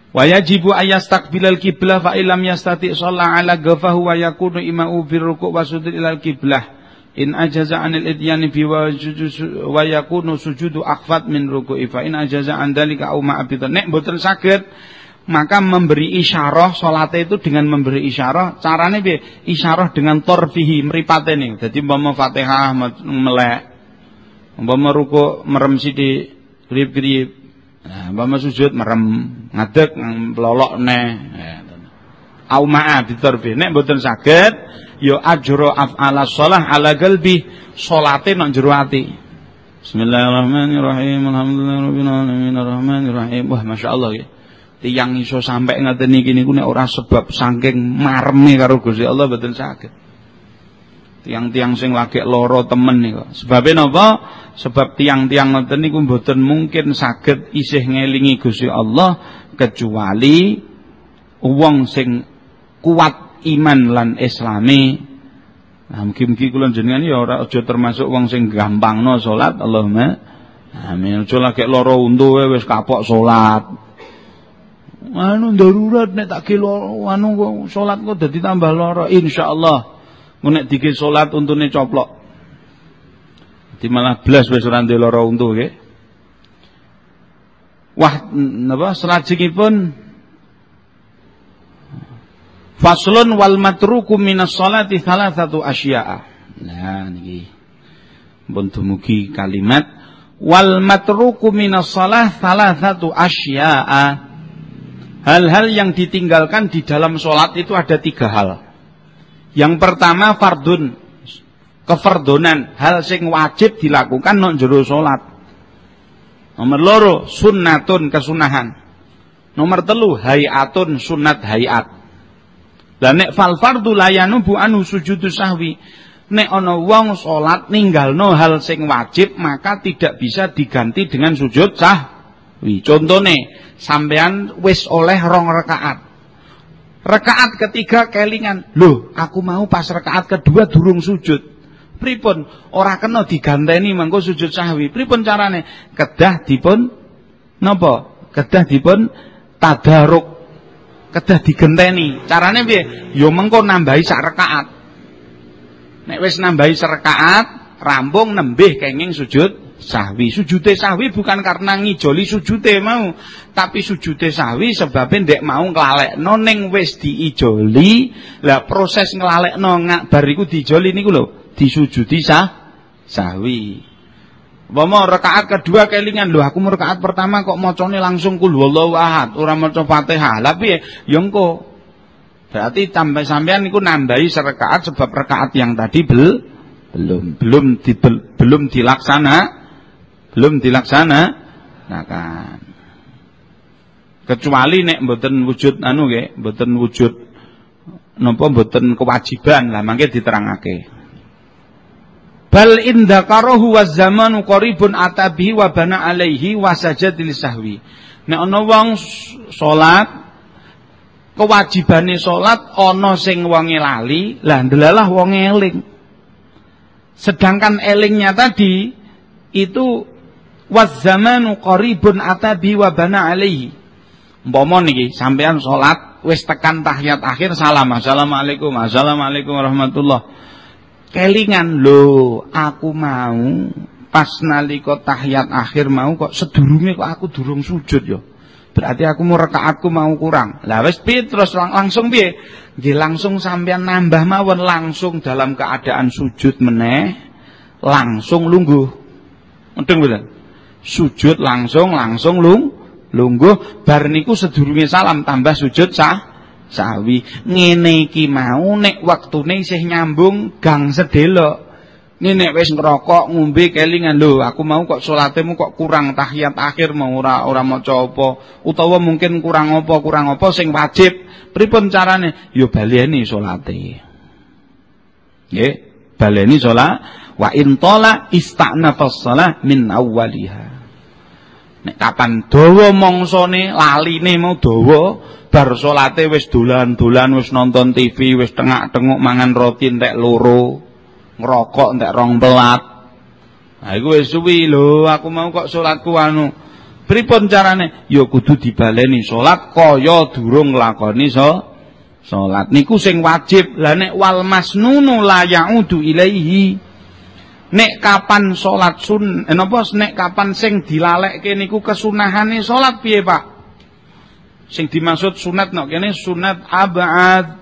Wa yajibu ayastaqbilal qiblah fa illam yastati shalla ala ghafahu wa yakunu imau fi ruku' wa sujud ilal qiblah. In ajaza anil idyani bi wa yakunu sujudu akhfat min ruku'i fa in ajaza an dalika au ma'abidan. Nek mboten saged maka memberi isyarah salate itu dengan memberi isyarah. Carane piye? Isyarah dengan torfihi mripatene dadi umpama Fatihah melek. Umpama ruku merem sithik grip-grip. Nah umpama sujud merem. Ngadeg melolok neh. Au ma'a bitarfi nek mboten saged ya ajra af'ala shalah ala qalbi. Salate nang jero ati. Bismillahirrahmanirrahim. Alhamdulillahirabbil alamin. Arrahmanirrahim. Wah masyaallah ya Tiang iso sampai ngaten iki niku nek ora sebab saking marme karo Gusti Allah mboten saged. Tiang-tiang sing lagi loro temen niku. Sebabe napa? Sebab tiang-tiang ngoten niku mboten mungkin saged isih ngelingi Gusti Allah kecuali wong sing kuat iman lan islami. Nah, mungkin-mungkin kula jenengan ya ora aja termasuk wong sing gampangno salat Allahumma amin. Aja lagi loro untu wis kapok salat anu darurat nek tak kilo anu salat kok dadi tambah lara. Insyaallah nek dikir salat untune coplok. Di malah blas wis ora ndek lara untu nggih. Wah napa salajengipun faslun wal matruku minas salati thalathatu asya'a. Nah niki. Pun dumugi kalimat wal matruku minas salah thalathatu asya'a Hal-hal yang ditinggalkan di dalam sholat itu ada tiga hal. Yang pertama fardun, kefardonan, hal sing wajib dilakukan non jero sholat. Nomor loro sunnatun kesunahan. Nomor telu hayatun sunat hayat. Lah nek fal fardu layanu bu anu sujudu sahwi. Nek ana wong salat ninggalno hal sing wajib maka tidak bisa diganti dengan sujud sah Wi, contone sampean wis oleh rong rakaat. Rakaat ketiga kelingan, "Loh, aku mau pas rakaat kedua durung sujud." Pripun? Ora kena diganteni mangko sujud sahwi. Pripun carane? Kedah dipun napa? Kedah dipun tadaruk. Kedah digenteni. Carane piye? Ya mengko nambahi sak rakaat. Nek wis nambahi rakaat, rampung nembih kenging sujud sahwi. Sujute sahwi bukan karena ngijoli sujute mau, tapi sujute sahwi sebabnya ndek mau nglalekno ning wis diijoli. Lah proses nglalekno ngak bariku diijoli niku lho, disujudi sah sahwi. Umpama rakaat kedua kelingan lho aku rakaat pertama kok macane langsung kul wallahu ahad, ora maca Fatihah. Lah piye? Ya engko. Berarti tambah sampean niku nambahi serakaat sebab rakaat yang tadi bel, belum belum di, belum dilaksana belum dilaksana nah kecuali nek mboten wujud anu nggih mboten wujud napa mboten kewajiban lah mangke diterangake Bal indakarahu wa zamanu qaribun atabihi wa bana alaihi wa sajadil sahwi. Nek ana wong salat kewajibane salat ana sing wonge lali, lah ndelalah wong eling. Sedangkan elingnya tadi itu waz zamanu qaribun atabi wa bana alaihi. Umpama niki sampean salat wis tekan tahiyat akhir salam assalamualaikum assalamualaikum warahmatullah. Kelingan lho aku mau pas nalika tahiyat akhir mau kok sedurunge kok aku durung sujud yo berarti aku mau rekaatku mau kurang. Lah wis terus lang langsung piye? Nggih langsung sampean nambah mawon langsung dalam keadaan sujud meneh langsung lungguh. Mudeng mboten sujud langsung langsung lung lungguh. Bar niku sedurunge salam tambah sujud sah sawi. Ngene iki mau nek waktune isih nyambung gang sedelo ini nek wis ngerokok ngombe kelingan. Lho aku mau kok salatemu kok kurang tahiyat akhir mau ora ora maca apa. Utawa mungkin kurang apa kurang apa sing wajib. Pripun carane? Yo baleni salate. Nggih baleni salat wa in tala istanafas shalah min awwaliha nek kapan dawa mangsane laline mau dawa bar salate wis dolan-dolan wis nonton TV wis tengak-tenguk mangan roti entek loro ngerokok entek rong pelat. Nah iku wis suwi lho aku mau kok salatku anu. Pripun carane? Ya kudu dibaleni salat kaya durung lakoni so salat niku sing wajib lah nek wal masnunu la yaudu ilaihi nek kapan salat sun eh, napa nek kapan sing dilalekke niku kesunahane salat piye Pak Sing dimaksud sunat nok kene sunat abad.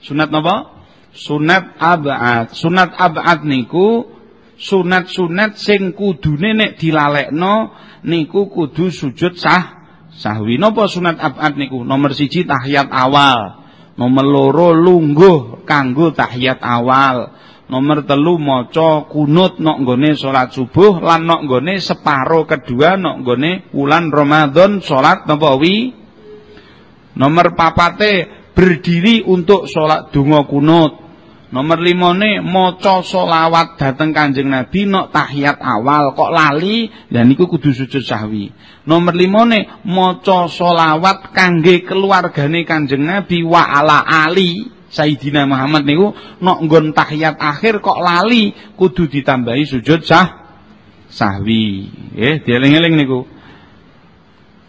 Sunat napa? Sunat abad. Sunat abad niku sunat-sunat sing kudune nek dilalekno niku kudu sujud sah sahwi. Napa sunat abad niku? Nomor siji tahiyat awal. Nomor loro lungguh kanggo tahiyat awal. Nomor telu maca kunut nok nggone salat subuh lan nok nggone separo kedua nok nggone wulan Ramadan salat napa wi Nomor papate berdiri untuk sholat dungo kunut. Nomor limone moco solawat dateng kanjeng Nabi nok tahiyat awal kok lali dan niku kudu sujud sahwi. Nomor limone moco solawat kangge keluargane kanjeng Nabi wa ala ali Sayyidina Muhammad niku nok nggon tahiyat akhir kok lali kudu ditambahi sujud sah sahwi. Eh dieling-eling niku.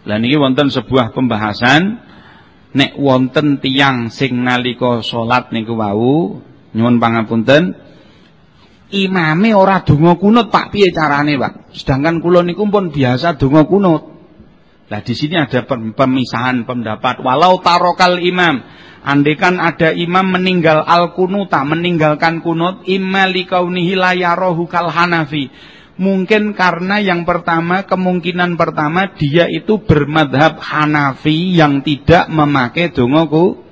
Lah niki wonten sebuah pembahasan nek wonten tiang sing nalika salat niku wau nyuwun pangapunten. Imame ora donga kunut Pak. Piye carane Pak? Sedangkan kula niku pun biasa donga kunut. Lah di sini ada pemisahan pendapat. Walau tarokal imam. Andekan ada imam meninggal al kunuta meninggalkan kunut imma likaunihi la yarahu kal hanafi. Mungkin karena yang pertama, kemungkinan pertama dia itu bermadhab Hanafi yang tidak memakai dongoku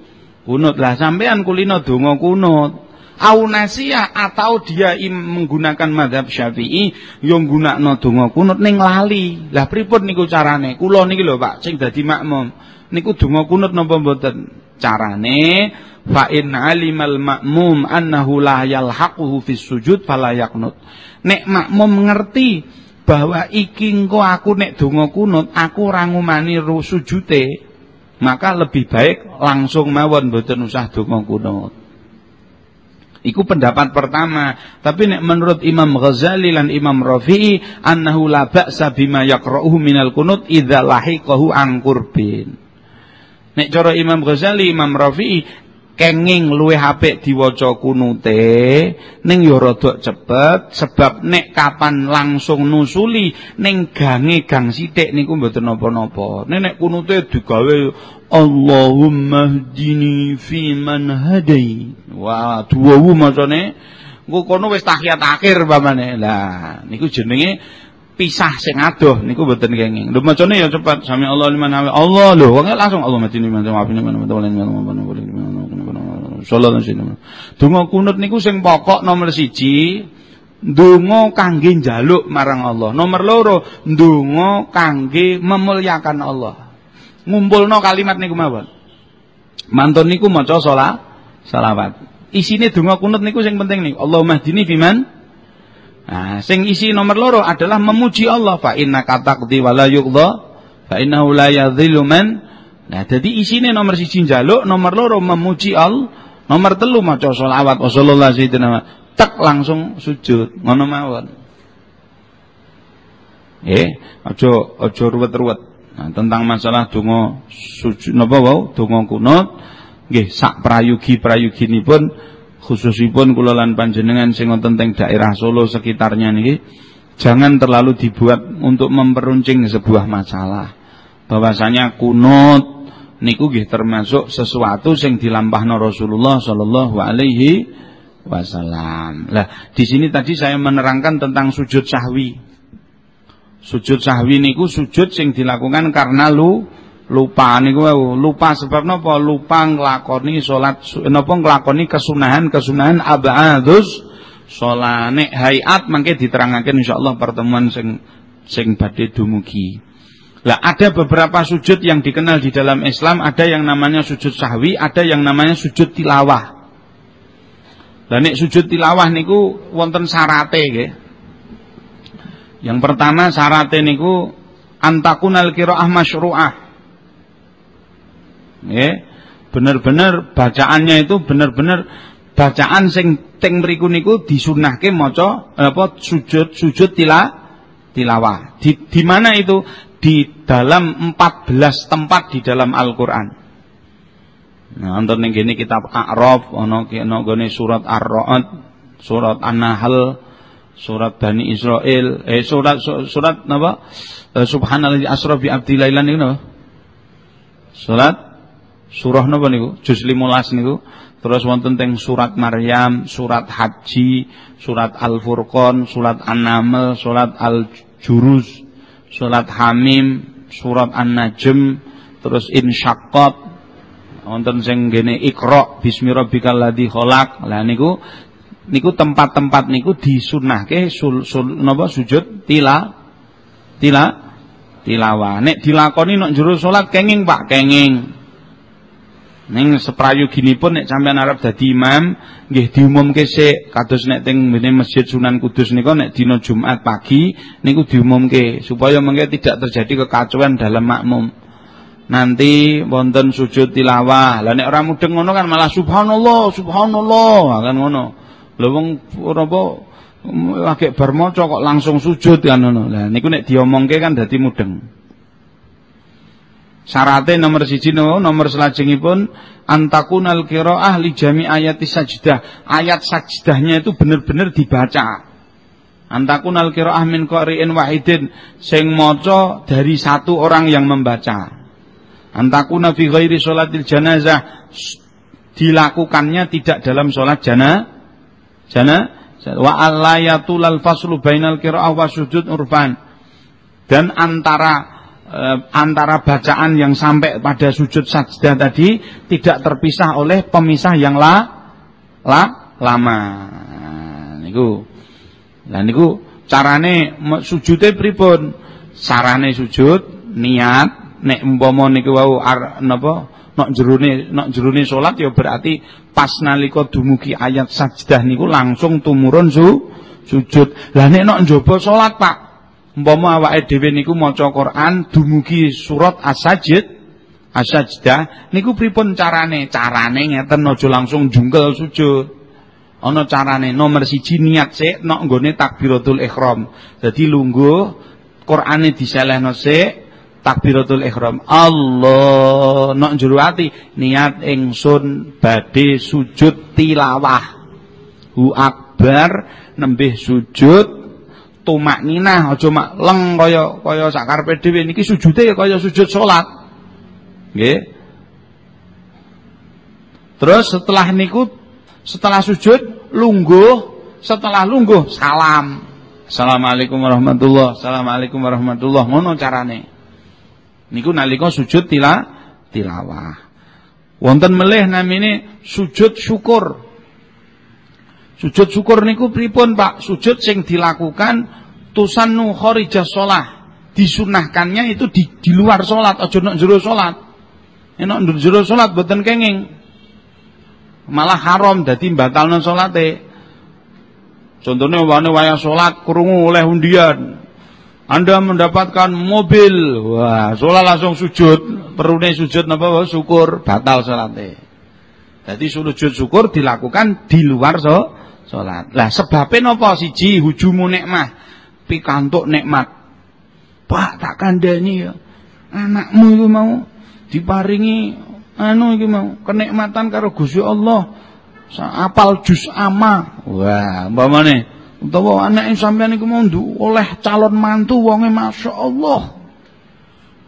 kunut. Lah sampean kulino dongo kunut. Aunasia atau dia menggunakan madhab syafi'i yang gunakno dongo kunut ning lali. Lah pripun niku carane? Kula niki lho Pak sing dadi makmum. Niku dongo kunut napa mboten? Carane fa in alimal ma'mum annahu la yalhaquhu fis sujud fala yaqnut nek makmum ngerti bahwa iki engko aku nek donga kunut aku ora ngumani sujute maka lebih baik langsung mawon mboten usah donga kunut Iku pendapat pertama. Tapi nek menurut Imam Ghazali dan Imam Rafi'i annahu la ba'sa bima yaqra'uhu minal kunut idza lahiqahu an. Nek cara Imam Ghazali, Imam Rafi'i kenging luwih apik diwaca kunute ning ya rada cepet sebab nek kapan langsung nusuli ning gange gang sithik niku mboten napa-napa. Nek kunute digawe Allahumma hdini fi man hadai wah duwu macane engko kono wis tahiyat akhir pamane lah niku jenenge pisah sing adoh niku mboten kenging. Lho macane ya cepet. Sami Allah liman Allah lho wong langsung Allah madini man maafin alaihi wasallam. Donga kunut niku sing pokok nomor siji ndonga kangge njaluk marang Allah. Nomor loro ndonga kangge memuliakan Allah. Ngumpulno kalimat niku mawon. Mantun niku maca salat selawat. Isine donga kunut niku sing penting niku. Allahumma hdini fiman Nah, sing isi nomor loro adalah memuji Allah fa inna kataqdi wala yuqda fa innahu la. Nah, jadi isine nomor siji njaluk, nomor loro memuji Allah, nomor telu maca selawat wa sallallahu alaihi tek langsung sujud ngono mawon. Eh, aja aja ruwet-ruwet. Nah, tentang masalah donga sujud napa wau, donga kunut nggih sak prayugi-prayuginipun khususipun kula lan panjenengan sing wonten teng daerah Solo sekitarnya niki jangan terlalu dibuat untuk memperuncing sebuah masalah. Bahwasanya kunut niku nggih termasuk sesuatu sing dilampahno Rasulullah sallallahu alaihi wasallam. Lah, di sini tadi saya menerangkan tentang sujud sahwi. Sujud sahwi niku sujud sing dilakukan karena lu lupa niku lupa sebab napa lupa nglakoni salat napa nglakoni kesunahan-kesunahan abadus salat nek hayat mangke diterangake insyaallah pertemuan sing sing badhe dumugi. Lah ada beberapa sujud yang dikenal di dalam Islam, ada yang namanya sujud sahwi, ada yang namanya sujud tilawah. Lah nek sujud tilawah niku wonten syarate nggih. Yang pertama syarate niku antakunal qiraah masyru'ah. Nggih. Bener-bener bacaannya itu bener-bener bacaan sing teng mriku niku disunahke maca apa sujud sujud tila tilawah. Di, di mana itu? Di dalam 14 tempat di dalam Al-Qur'an. Nah, wonten ning kene kitab A'raf ana kene surat Ar-Ra'd, surat An-Nahl, surat Bani Israel, eh surat surat napa? Eh, Subhanallah asra bi abdi lailan niku napa? Surat surah napa niku? Juz 15 niku. Terus wonten teng surat Maryam, surat Haji, surat Al-Furqan, surat An-Naml, surat Al-Juruz, surat Hamim, surat An-Najm, terus Insyaqqat, wonten sing gene Iqra bismi rabbikal ladzi khalaq. Lah niku niku tempat-tempat niku disunahke sul, sul napa sujud tila tila tilawah. Nek dilakoni nek jero salat kenging Pak, kenging. Ning seprayu gini pun nek sampean arep dadi imam nggih diumumke sik kados nek teng Masjid Sunan Kudus niku nek dina Jumat pagi niku diumumke supaya mengke tidak terjadi kekacauan dalam makmum nanti wonten sujud tilawah. Lah nek ora mudeng ngono kan malah subhanallah, subhanallah kan ngono. Lha wong apa lagi bar kok langsung sujud kan ngono. Lah niku nek diomongke kan dadi mudeng. Syaratnya nomor siji no, nomor selajengipun antakunal qiraah li jami ayat sajdah. Ayat sajdahnya itu benar-benar dibaca. Antakunal qiraah min qari'in wahidin sing maca dari satu orang yang membaca antakuna fi ghairi sholatil janazah dilakukannya tidak dalam sholat jana jana wa al faslu bainal qiraah wa sujud urfan dan antara antara bacaan yang sampai pada sujud sajdah tadi tidak terpisah oleh pemisah yang la la lama. Niku. Lah niku carane sujude pripun? Carane sujud niat nek umpama niku wau napa nok jerone nok jerone salat ya berarti pas nalika dumugi ayat sajdah niku langsung tumurun su sujud. Lah nek nok njaba salat Pak, umpama awake dhewe niku maca Quran dumugi surat As-Sajid As-Sajdah niku pripun carane? Carane ngeten aja langsung jungkel sujud. Ana carane nomor siji niat sik nok nggone takbiratul ihram. Dadi lungguh Qur'ane diselehno sik takbiratul ihram Allah nok jero ati niat ingsun badhe sujud tilawah hu akbar nembih sujud tumak ninah aja mak leng kaya kaya sakarepe dhewe. Niki sujude ya kaya sujud salat nggih. Terus setelah niku setelah sujud lungguh setelah lungguh salam. Assalamualaikum warahmatullahi Assalamualaikum warahmatullahi ngono carane. Niku nalika sujud tila tilawah. Wonten melih namine sujud syukur. Sujud syukur niku pripun Pak? Sujud sing dilakukan tusannu kharijah shalah. Disunahkannya itu di, di luar salat, aja nek jero salat. Nek jero salat boten kenging. Malah haram dadi batalno salate. Contohnya wane wayang sholat kurungu oleh undian. Anda mendapatkan mobil, wah, sholat langsung sujud, perune sujud napa syukur, batal sholatnya. Jadi sujud syukur dilakukan di luar so, sholat. Lah sebabnya napa siji hujumu nikmah, pikantuk nikmat. Pak tak kandani ya. Anakmu itu mau diparingi anu iki mau kenikmatan karo Gusti Allah. Apal juz ama. Wah, umpamane utawa anak sampean iku mau oleh calon mantu wonge masyaallah.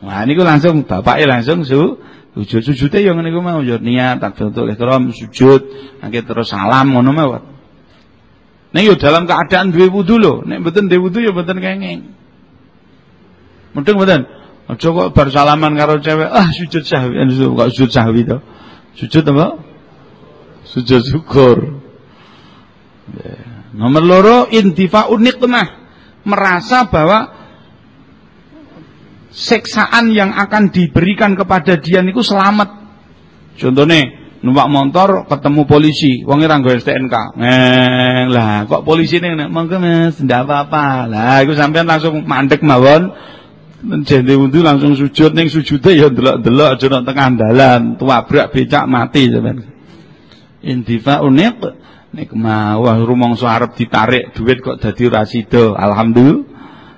Wah niku langsung bapaknya langsung su sujud sujudnya yang niku mau niat takbiratul ihram sujud nangke terus salam ngono mawon. Nek yo dalam keadaan duwe wudu lho, nek mboten duwe wudu yo mboten kenging. Mudeng mboten? Aja kok bar salaman karo cewek, ah sujud sahwi, kok sujud sahwi to. Sujud apa? Sujud syukur. Nomor loro intifa'un nikmah. Merasa bahwa seksaan yang akan diberikan kepada dia niku selamat. Contohnya numpak motor ketemu polisi, wong ora nggo STNK. Eh, lah kok polisi ning monggo Mas, ndak apa-apa. Lah iku sampean langsung mandek mawon. Jende wundu langsung sujud ning sujude ya delok-delok aja nang tengah dalan, tuabrak becak mati sampean. Intifa'un nikmah Nek mau rumangsa arep ditarik duit kok dadi ora sida.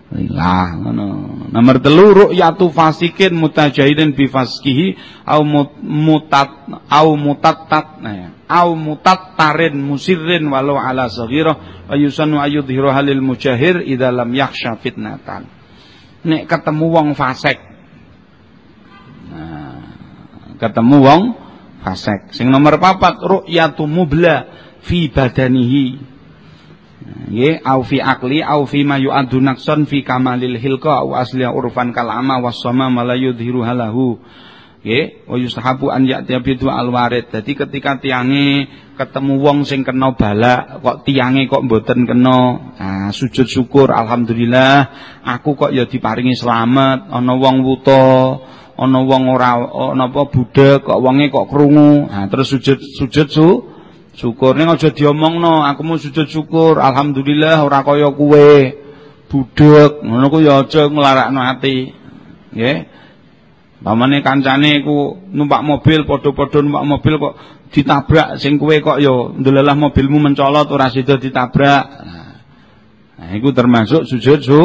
Alhamdulillah ngono. Nomor telu ru'yatu fasikin mutajahidin bi faskihi au mutat au mutattat nah ya. au mutattarin musirrin walau ala saghirah wa yusanu ayudhiru halil mujahir idza lam yakhsha fitnatan. Nek ketemu wong fasik. Nah, ketemu wong fasik. Sing nomor papat ru'yatu mubla fi badanihi nggih au fi akli au fi ma yu'addu naqsan fi kamalil hilqa au asli urfan kalama wasama ma la yudhiru halahu. Nggih wa yustahabu an ya'ti bi alwarid. Dadi ketika tiange ketemu wong sing kena balak kok tiange kok mboten kena nah, sujud syukur alhamdulillah aku kok ya diparingi selamat. Ana wong wuta ana wong ora napa budek kok wonge kok krungu. Nah terus sujud sujud su Syukur ning aja diomongno, aku mau sujud syukur. Alhamdulillah ora kaya kuwe. Budek, ngono ku ya aja nglarakno ati. Nggih. Pamane kancane ku numpak mobil padha-padha numpak mobil kok ditabrak sing kuwe kok ya ndelelah mobilmu mencolot ora sida ditabrak. Nah, iku termasuk sujud su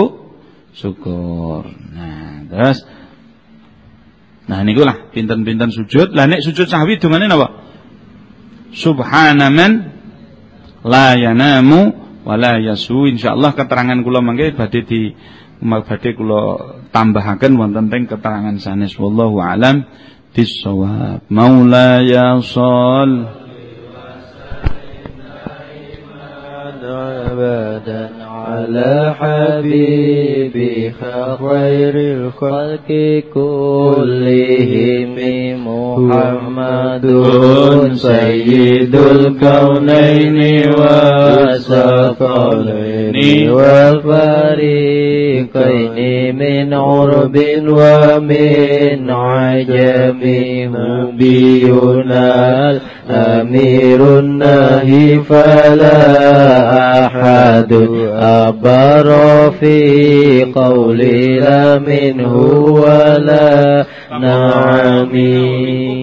syukur. Nah, terus Nah niku lah pinten-pinten sujud. Lah nek sujud sahwi dungane napa? Subhana man la yanamu wa la yasu. Insyaallah keterangan kula mangke badhe di badhe kula tambahaken wonten teng keterangan sanes. Wallahu alam bisawab. Maulaya shall على حبيبك خير الخلق كلهم محمد سيد الكونين والثقلين والفريقين من عرب ومن عجم نبينا أمير النهي فلا أحد. أبر في قولي لا منه ولا نعمي.